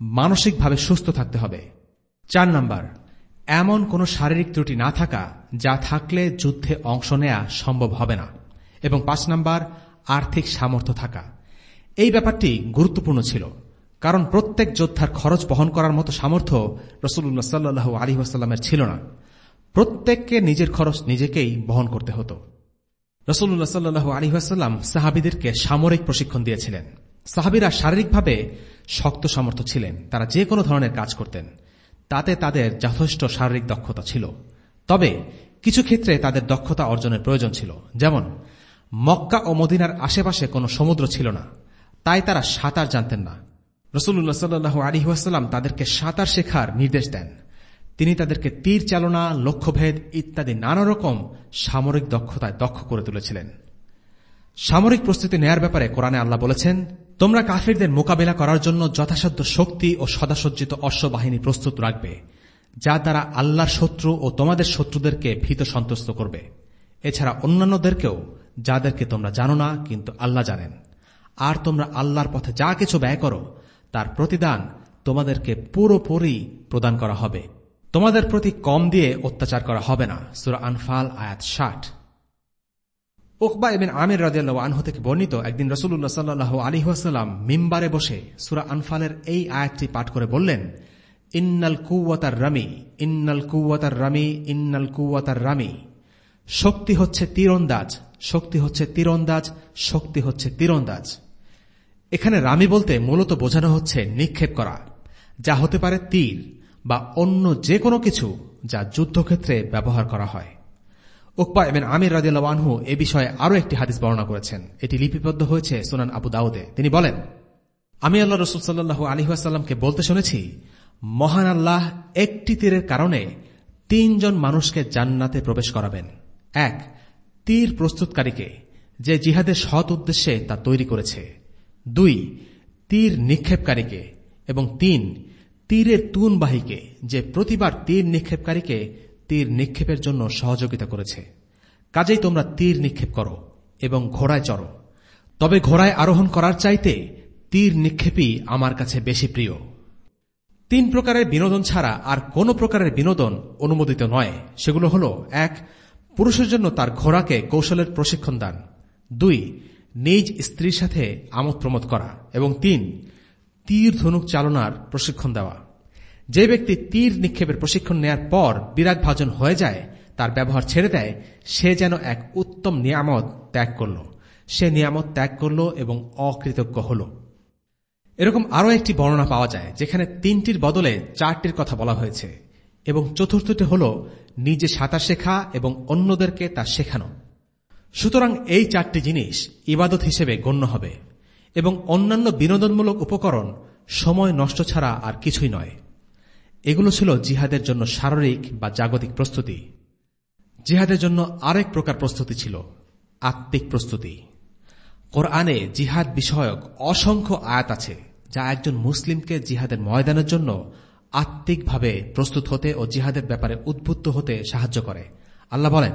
মানসিকভাবে সুস্থ থাকতে হবে। চার নম্বর, এমন কোনো শারীরিক ত্রুটি না থাকা যা থাকলে যুদ্ধে অংশ নেয়া সম্ভব হবে না। এবং পাঁচ নম্বর, আর্থিক সামর্থ্য থাকা। এই ব্যাপারটি গুরুত্বপূর্ণ ছিল, কারণ প্রত্যেক যোদ্ধার খরচ বহন করার মতো সামর্থ্য রসুল্লাহ সাল্লু আলী ওয়াসাল্লামের ছিল না। প্রত্যেককে নিজের খরচ নিজেকেই বহন করতে হতো। রসুল্লাহ সাল্লু আলী ওয়াসাল্লাম সাহাবিদেরকে সামরিক প্রশিক্ষণ দিয়েছিলেন। সাহাবিরা শারীরিকভাবে শক্ত সামর্থ্য ছিলেন, তারা যে কোনো ধরনের কাজ করতেন, তাতে তাদের যথেষ্ট শারীরিক দক্ষতা ছিল। তবে কিছু ক্ষেত্রে তাদের দক্ষতা অর্জনের প্রয়োজন ছিল, যেমন মক্কা ও মদিনার আশেপাশে কোনো সমুদ্র ছিল না তাই তারা সাঁতার জানতেন না। রসুল্লাহ সাল্লু আলিহাস্লাম তাদেরকে সাঁতার শেখার নির্দেশ দেন। তিনি তাদেরকে তীর চালনা, লক্ষ্যভেদ ইত্যাদি নানা রকম সামরিক দক্ষতায় দক্ষ করে তুলেছিলেন। সামরিক প্রস্তুতি নেয়ার ব্যাপারে কোরআনে আল্লাহ বলেছেন, তোমরা কাফিরদের মোকাবেলা করার জন্য যথাসাধ্য শক্তি ও সদাসজ্জিত অশ্ববাহিনী প্রস্তুত রাখবে যা দ্বারা আল্লাহর শত্রু ও তোমাদের শত্রুদেরকে ভীত সন্তুষ্ট করবে। এছাড়া অন্যান্যদেরকেও, যাদেরকে তোমরা জানো না, কিন্তু আল্লাহ জানেন। আর তোমরা আল্লাহর পথে যা কিছু ব্যয় করো, তার প্রতিদান তোমাদেরকে পুরোপুরি প্রদান করা হবে। তোমাদের প্রতি কম দিয়ে অত্যাচার করা হবে না। সুরা আনফাল, আয়াত ষাট। ওকবা এবেন আমির রাজিয়াল আনহু থেকে বর্ণিত একদিন রসুল্লাহ সাল্লাহ আলী ওয়াসাল্লাম মিম্বারে বসে সুরা আনফালের এই আয়াতটি পাঠ করে বললেন, ইন্নাল কুয়াতার রামি, ইন্নাল কুয়াতার রামি, ইন্নাল কুয়াতার রামি। শক্তি হচ্ছে তীরন্দাজ, শক্তি হচ্ছে তীরন্দাজ, শক্তি হচ্ছে তীরন্দাজ। এখানে রামি বলতে মূলত বোঝানো হচ্ছে নিক্ষেপ করা, যা হতে পারে তীর বা অন্য যে কোনো কিছু যা যুদ্ধক্ষেত্রে ব্যবহার করা হয়। উকবা এবেন আমির রাজিয়ালহু এ বিষয়ে আরও একটি হাদিস বর্ণনা করেছেন। এটি লিপিবদ্ধ হয়েছে সোনান আবু দাউদে। তিনি বলেন, আমি আল্লাহ রসুল সাল্লু আলহিহাস্লামকে বলতে শুনেছি, মহান আল্লাহ একটি তীরের কারণে তিনজন মানুষকে জান্নাতে প্রবেশ করাবেন। এক, তীর প্রস্তুতকারীকে, যে জিহাদের সৎ উদ্দেশ্যে তা তৈরি করেছে। দুই, তীর নিক্ষেপকারীকে এবং তিন, তীরের তুনবাহীকে যে প্রতিবার তীর নিক্ষেপকারীকে তীর নিক্ষেপের জন্য সহযোগিতা করেছে। কাজেই তোমরা তীর নিক্ষেপ করো এবং ঘোড়ায় চড়ো। তবে ঘোড়ায় আরোহণ করার চাইতে তীর নিক্ষেপই আমার কাছে বেশি প্রিয়। তিন প্রকারের বিনোদন ছাড়া আর কোন প্রকারের বিনোদন অনুমোদিত নয়। সেগুলো হল, এক, পুরুষের জন্য তার ঘোড়াকে কৌশলের প্রশিক্ষণ দান। দুই নিজ স্ত্রীর সাথে আমোদ প্রমোদ করা এবং তিন, তীর ধনুক চালনার প্রশিক্ষণ দেওয়া। যে ব্যক্তি তীর নিক্ষেপের প্রশিক্ষণ নেয়ার পর বিরাট ভাজন হয়ে যায়, তার ব্যবহার ছেড়ে দেয়, সে যেন এক উত্তম নিয়ামত ত্যাগ করল। সে নিয়ামত ত্যাগ করল এবং অকৃতজ্ঞ হল। এরকম আরও একটি বর্ণনা পাওয়া যায়, যেখানে তিনটির বদলে চারটির কথা বলা হয়েছে এবং চতুর্থটি হল নিজে সাঁতার শেখা এবং অন্যদেরকে তা শেখানো। সুতরাং এই চারটি জিনিস ইবাদত হিসেবে গণ্য হবে, এবং অন্যান্য বিনোদনমূলক উপকরণ সময় নষ্ট ছাড়া আর কিছুই নয়। এগুলো ছিল জিহাদের জন্য শারীরিক বা জাগতিক প্রস্তুতি। জিহাদের জন্য আরেক প্রকার প্রস্তুতি ছিল, আত্মিক প্রস্তুতি। কোরআনে জিহাদ বিষয়ক অসংখ্য আয়াত আছে, যা একজন মুসলিমকে জিহাদের ময়দানের জন্য আত্মিকভাবে প্রস্তুত হতে ও জিহাদের ব্যাপারে উদ্বুদ্ধ হতে সাহায্য করে। আল্লাহ বলেন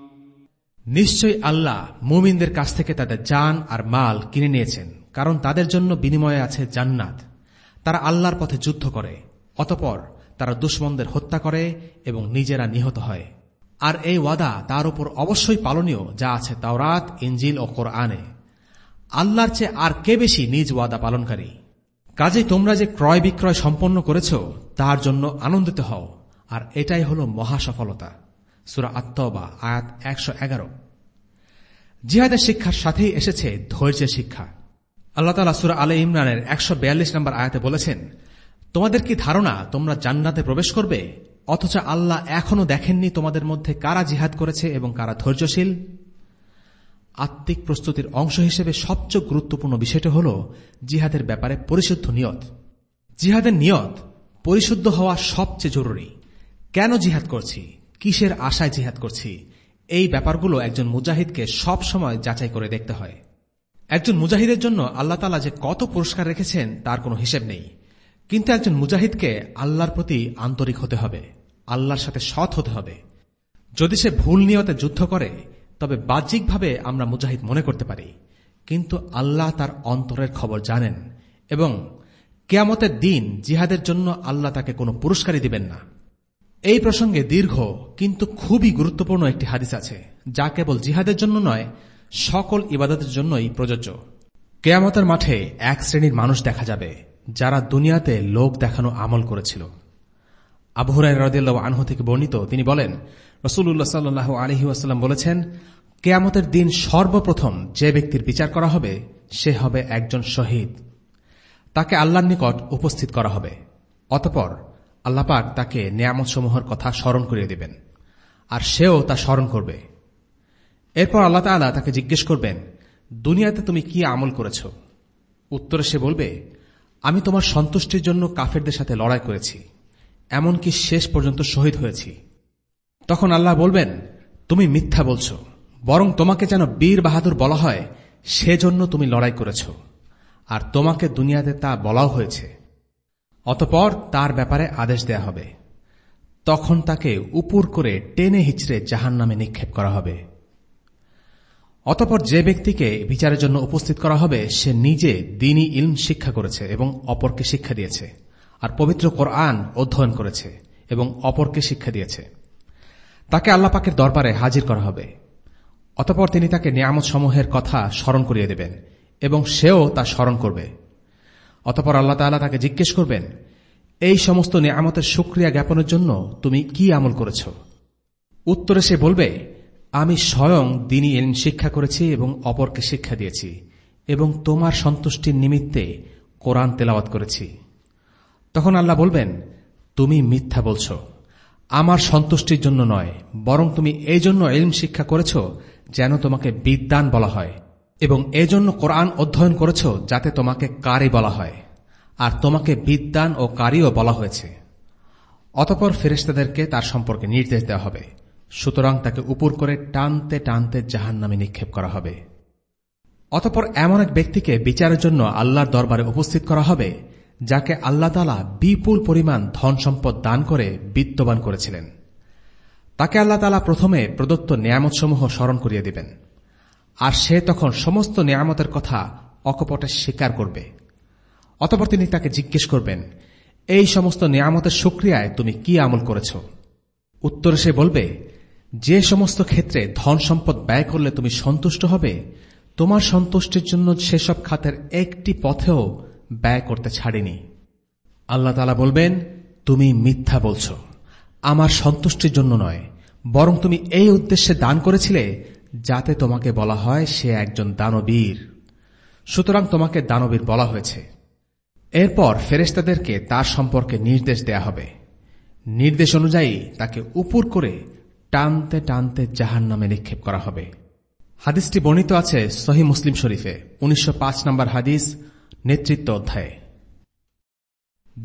নিশ্চয়ই আল্লাহ মুমিনদের কাছ থেকে তাদের জান আর মাল কিনে নিয়েছেন, কারণ তাদের জন্য বিনিময়ে আছে জান্নাত। তারা আল্লাহর পথে যুদ্ধ করে, অতপর তারা দুশ্মনদের হত্যা করে এবং নিজেরা নিহত হয়। আর এই ওয়াদা তার উপর অবশ্যই পালনীয় যা আছে তাওরাত ইঞ্জিল ও কোরআনে। আল্লাহর চেয়ে আর কে বেশি নিজ ওয়াদা পালনকারী? কাজে তোমরা যে ক্রয় বিক্রয় সম্পন্ন করেছ, তার জন্য আনন্দিত হও, আর এটাই হল মহাসফলতা। সুরা আত্মবা আয়াত একশো এগারো। জিহাদের শিক্ষার সাথেই এসেছে ধৈর্যের শিক্ষা। আল্লাহ তালা সুরা আলে ইমরানের একশো বিয়াল্লিশ নম্বর আয়াতে বলেছেন, তোমাদের কি ধারণা তোমরা জান্নাতে প্রবেশ করবে? অথচ আল্লাহ এখনও দেখেননি তোমাদের মধ্যে কারা জিহাদ করেছে এবং কারা ধৈর্যশীল? আত্মিক প্রস্তুতির অংশ হিসেবে সবচেয়ে গুরুত্বপূর্ণ বিষয়টি হল জিহাদের ব্যাপারে পরিশুদ্ধ নিয়ত। জিহাদের নিয়ত পরিশুদ্ধ হওয়া সবচেয়ে জরুরি। কেন জিহাদ করছি? কিসের আশায় জিহাদ করছি? এই ব্যাপারগুলো একজন মুজাহিদকে সব সময় যাচাই করে দেখতে হয়। একজন মুজাহিদের জন্য আল্লাহ তালা যে কত পুরস্কার রেখেছেন তার কোনো হিসেব নেই। কিন্তু একজন মুজাহিদকে আল্লাহর প্রতি আন্তরিক হতে হবে, আল্লাহর সাথে সৎ হতে হবে। যদি সে ভুল নিয়তে যুদ্ধ করে, তবে বাহ্যিকভাবে আমরা মুজাহিদ মনে করতে পারি। কিন্তু আল্লাহ তার অন্তরের খবর জানেন এবং কেয়ামতের দিন জিহাদের জন্য আল্লাহ তাকে কোনো পুরস্কারই দিবেন না। এই প্রসঙ্গে দীর্ঘ, কিন্তু খুবই গুরুত্বপূর্ণ একটি হাদিস আছে, যা কেবল জিহাদের জন্য নয়, সকল ইবাদতের জন্যই প্রযোজ্য। কেয়ামতের মাঠে এক শ্রেণির মানুষ দেখা যাবে, যারা দুনিয়াতে লোক দেখানো আমল করেছিল। আবহুরাই রদিল্লা আনহু থেকে বর্ণিত, তিনি বলেন রসুল্লাহ সাল্লাহ আলহি বলেছেন, কেয়ামতের দিন সর্বপ্রথম যে ব্যক্তির বিচার করা হবে, সে হবে একজন শহীদ। তাকে আল্লাহর নিকট উপস্থিত করা হবে। অতপর আল্লাপাক তাকে নিয়ামতসমূহের কথা স্মরণ করিয়ে দেবেন, আর সেও তা স্মরণ করবে। এরপর আল্লাহ তালা তাকে জিজ্ঞেস করবেন, দুনিয়াতে তুমি কি আমল করেছ? উত্তরে সে বলবে, আমি তোমার সন্তুষ্টির জন্য কাফেরদের সাথে লড়াই করেছি, এমনকি শেষ পর্যন্ত শহীদ হয়েছি। তখন আল্লাহ বলবেন, তুমি মিথ্যা বলছ, বরং তোমাকে যেন বীর বাহাদুর বলা হয়, সেজন্য তুমি লড়াই করেছ, আর তোমাকে দুনিয়াতে তা বলাও হয়েছে। অতপর তার ব্যাপারে আদেশ দেয়া হবে। তখন তাকে উপর করে টেনে হিচড়ে জাহান নামে নিক্ষেপ করা হবে। অতপর যে ব্যক্তিকে বিচারের জন্য উপস্থিত করা হবে, সে নিজে দিনই ইলম শিক্ষা করেছে এবং অপরকে শিক্ষা দিয়েছে, আর পবিত্র কোরআন অধ্যয়ন করেছে এবং অপরকে শিক্ষা দিয়েছে। তাকে আল্লাপাকের দরবারে হাজির করা হবে। অতপর তিনি তাকে নিয়ামত সমূহের কথা স্মরণ করিয়ে দেবেন এবং সেও তা স্মরণ করবে। অতপর আল্লাহ তালা তাকে জিজ্ঞেস করবেন, এই সমস্ত নিয়ামতের সুক্রিয়া জ্ঞাপনের জন্য তুমি কি আমল করেছ? উত্তরে সে বলবে, আমি স্বয়ং দিনই এলিম শিক্ষা করেছি এবং অপরকে শিক্ষা দিয়েছি এবং তোমার সন্তুষ্টির নিমিত্তে কোরআন তেলাওয়াত করেছি। তখন আল্লাহ বলবেন, তুমি মিথ্যা বলছ। আমার সন্তুষ্টির জন্য নয়, বরং তুমি এই জন্য এলিম শিক্ষা করেছ যেন তোমাকে বিদ্যান বলা হয়। এবং এজন্য কোরআন অধ্যয়ন করেছ যাতে তোমাকে কারি বলা হয়, আর তোমাকে বিদ্যান ও কারিও বলা হয়েছে। অতপর ফেরেস্তাদেরকে তার সম্পর্কে নির্দেশ দেওয়া হবে। সুতরাং তাকে উপর করে টানতে টানতে জাহান নামে নিক্ষেপ করা হবে। অতপর এমন এক ব্যক্তিকে বিচারের জন্য আল্লাহর দরবারে উপস্থিত করা হবে, যাকে আল্লাহ তালা বিপুল পরিমাণ ধন সম্পদ দান করে বিত্তবান করেছিলেন। তাকে আল্লাহ তালা প্রথমে প্রদত্ত নিয়ামতসমূহ স্মরণ করিয়ে দিবেন। আর সে তখন সমস্ত নিয়ামতের কথা অকপটে স্বীকার করবে। অতপর তিনি তাকে জিজ্ঞেস করবেন, এই সমস্ত নিয়ামতের সুক্রিয়ায় তুমি কি আমল করেছ? উত্তরে সে বলবে, যে সমস্ত ক্ষেত্রে ধন সম্পদ ব্যয় করলে তুমি সন্তুষ্ট হবে, তোমার সন্তুষ্টির জন্য সেসব খাতের একটি পথেও ব্যয় করতে ছাড়িনি। আল্লাহ তালা বলবেন, তুমি মিথ্যা বলছ। আমার সন্তুষ্টির জন্য নয়, বরং তুমি এই উদ্দেশ্যে দান করেছিলে যাতে তোমাকে বলা হয় সে একজন দানবীর। সুতরাং তোমাকে দানবীর বলা হয়েছে। এরপর ফেরেস্তাদেরকে তার সম্পর্কে নির্দেশ দেয়া হবে। নির্দেশ অনুযায়ী তাকে উপর করে টানতে টানতে জাহান নামে নিক্ষেপ করা হবে। হাদিসটি বর্ণিত আছে সহি মুসলিম শরীফে, উনিশশো পাঁচ নম্বর হাদিস, নেতৃত্ব অধ্যায়ে।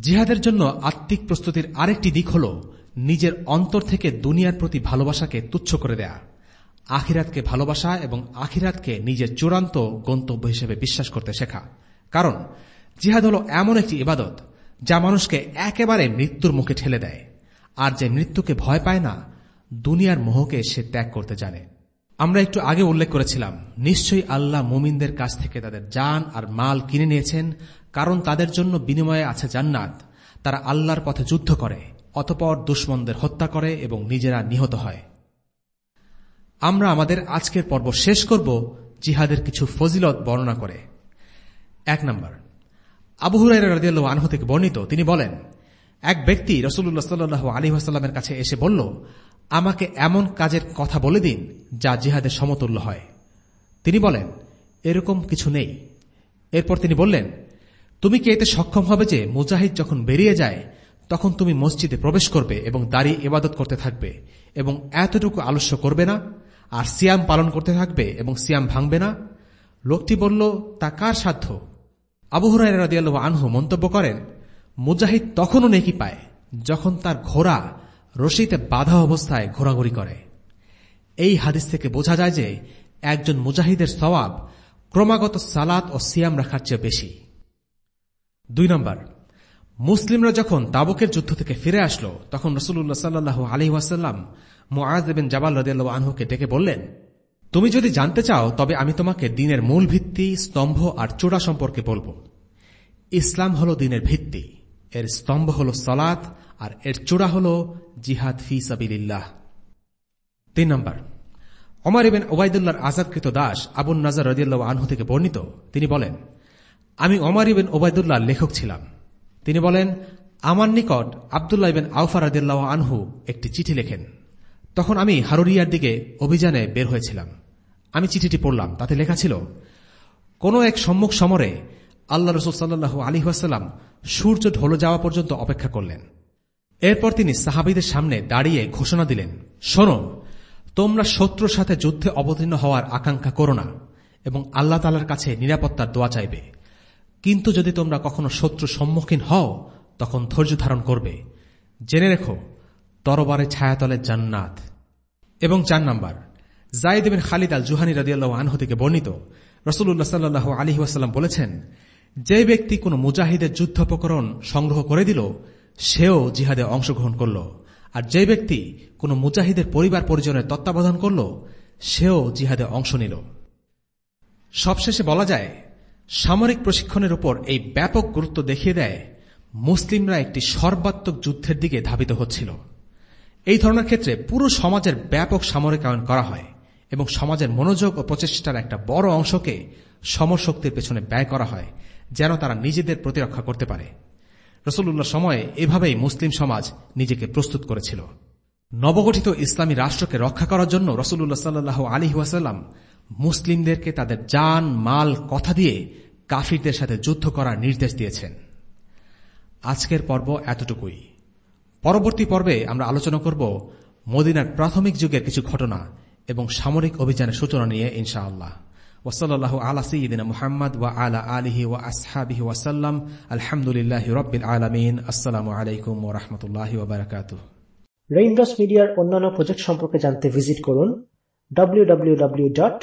জিহাদের জন্য আত্মিক প্রস্তুতির আরেকটি দিক হল নিজের অন্তর থেকে দুনিয়ার প্রতি ভালোবাসাকে তুচ্ছ করে দেয়া। আখিরাতকে ভালোবাসা এবং আখিরাতকে নিজের চূড়ান্ত গন্তব্য হিসেবে বিশ্বাস করতে শেখা। কারণ, জিহাদ হল এমন একটি ইবাদত যা মানুষকে একেবারে মৃত্যুর মুখে ঠেলে দেয়। আর যে মৃত্যুকে ভয় পায় না, দুনিয়ার মোহকে সে ত্যাগ করতে জানে। আমরা একটু আগে উল্লেখ করেছিলাম, নিশ্চয়ই আল্লাহ মুমিনদের কাছ থেকে তাদের যান আর মাল কিনে নিয়েছেন, কারণ তাদের জন্য বিনিময়ে আছে জান্নাত। তারা আল্লাহর পথে যুদ্ধ করে, অতপর দুশ্মনদের হত্যা করে এবং নিজেরা নিহত হয়। আমরা আমাদের আজকের পর্ব শেষ করব জিহাদের কিছু ফজিলত বর্ণনা করে। এক নম্বর, আবু হুরাই রাজিয়াল আনহু থেকে বর্ণিত, তিনি বলেন, এক ব্যক্তি রসুল্লাহ সাল্লু আলী আসাল্লামের কাছে এসে বলল, আমাকে এমন কাজের কথা বলে দিন যা জিহাদের সমতুল্য হয়। তিনি বলেন, এরকম কিছু নেই। এরপর তিনি বললেন, তুমি কি এতে সক্ষম হবে যে মুজাহিদ যখন বেরিয়ে যায়, তখন তুমি মসজিদে প্রবেশ করবে এবং দাঁড়িয়ে ইবাদত করতে থাকবে এবং এতটুকু আলস্য করবে না? আর সিয়াম পালন করতে থাকবে এবং সিয়াম ভাঙবে না? লোকটি বলল, তা কার সাধ্য? আবু হুরাইরাদিয়াল আনহু মন্তব্য করেন, মুজাহিদ তখনও নেকি পায় যখন তার ঘোড়া রশিতে বাধা অবস্থায় ঘোরাঘুরি করে। এই হাদিস থেকে বোঝা যায় যে একজন মুজাহিদের সওয়াব ক্রমাগত সালাত ও সিয়াম রাখার চেয়ে বেশি। দুই নম্বর মুসলিমরা যখন তাবুকের যুদ্ধ থেকে ফিরে আসলো, তখন রসুল্লাহ সাল্লু আলি ওয়াসাল্লাম মোয়াজ জাবাল রদিয়াল আনহুকে ডেকে বললেন, তুমি যদি জানতে চাও, তবে আমি তোমাকে দিনের মূল ভিত্তি, স্তম্ভ আর চূড়া সম্পর্কে বলব। ইসলাম হল দিনের ভিত্তি, এর স্তম্ভ হল সলাত, আর এর চূড়া হল জিহাদ ফি সাবিল্লাহ তিন নম্বর অমর ইবেন ওবায়দুল্লাহর আজাদকৃত দাস আবুল নাজার রদিয়াল্লাহ আনহু থেকে বর্ণিত, তিনি বলেন, আমি অমর ইবেন ওবায়দুল্লাহ লেখক ছিলাম। তিনি বলেন, আমার নিকট আবদুল্লাহ ইবেন আউফা রদিয়াল্লাহ আনহু একটি চিঠি লেখেন। তখন আমি হারুরিয়ার দিকে অভিযানে বের হয়েছিলাম। আমি চিঠিটি পড়লাম, তাতে লেখা ছিল, কোন এক সম্মুখ সমরে আল্লাহ রসুল আলী ওয়াসাল্লাম সূর্য ঢল যাওয়া পর্যন্ত অপেক্ষা করলেন। এরপর তিনি সাহাবিদের সামনে দাঁড়িয়ে ঘোষণা দিলেন, শোনো, তোমরা শত্রুর সাথে যুদ্ধে অবতীর্ণ হওয়ার আকাঙ্ক্ষা করো না এবং আল্লাহ তালার কাছে নিরাপত্তার দোয়া চাইবে। কিন্তু যদি তোমরা কখনো শত্রু সম্মুখীন হও, তখন ধৈর্য ধারণ করবে। জেনে রেখো, তরবারে ছায়াতলের জান্নাত। এবং চার নম্বর, জাইদ বিন খালিদ আল জুহানি রাদিয়াল্লাহ আনহু থেকে বর্ণিত রসুল্লাহ সাল্লু আলী ওয়াসাল্লাম বলেছেন, যে ব্যক্তি কোন মুজাহিদের যুদ্ধোপকরণ সংগ্রহ করে দিল, সেও জিহাদে অংশগ্রহণ করল। আর যে ব্যক্তি কোন মুজাহিদের পরিবার পরিজনের তত্ত্বাবধান করল, সেও জিহাদে অংশ নিল। সবশেষে বলা যায় সামরিক প্রশিক্ষণের উপর এই ব্যাপক গুরুত্ব দেখিয়ে দেয় মুসলিমরা একটি সর্বাত্মক যুদ্ধের দিকে ধাবিত হচ্ছিল। এই ধরনের ক্ষেত্রে পুরো সমাজের ব্যাপক সামরিকায়ন করা হয় এবং সমাজের মনোযোগ ও প্রচেষ্টার একটা বড় অংশকে সমশক্তির পেছনে ব্যয় করা হয়, যেন তারা নিজেদের প্রতিরক্ষা করতে পারে। রসুল্লাহ সময়ে এভাবেই মুসলিম সমাজ নিজেকে প্রস্তুত করেছিল। নবগঠিত ইসলামী রাষ্ট্রকে রক্ষা করার জন্য রসুল্লাহ সাল্লাহ আলী ওয়াসাল্লাম মুসলিমদেরকে তাদের যান মাল, কথা দিয়ে কাফিরদের সাথে যুদ্ধ করার নির্দেশ দিয়েছেন। আজকের পর্ব এতটুকুই। পরবর্তী পর্বে আমরা আলোচনা করব মদিনার প্রাথমিক যুগের কিছু ঘটনা এবং সামরিক অভিযানের সূচনা নিয়ে, ইনশাআল্লাহ। ওসল্লাহ আলা সঈদিন মোহাম্মদ ওয়া আলা আলিহি ওয়া আসহাবিহি ওয়াসাল্লাম আলহামদুলিল্লাহ রব্বিল আলমিন। আসসালামু আলাইকুম ও রহমতুল্লাহ ওবরাকাত রেইনড্রপস মিডিয়ার অন্যান্য প্রজেক্ট সম্পর্কে জানতে ভিজিট করুন www.raindropsmedia.org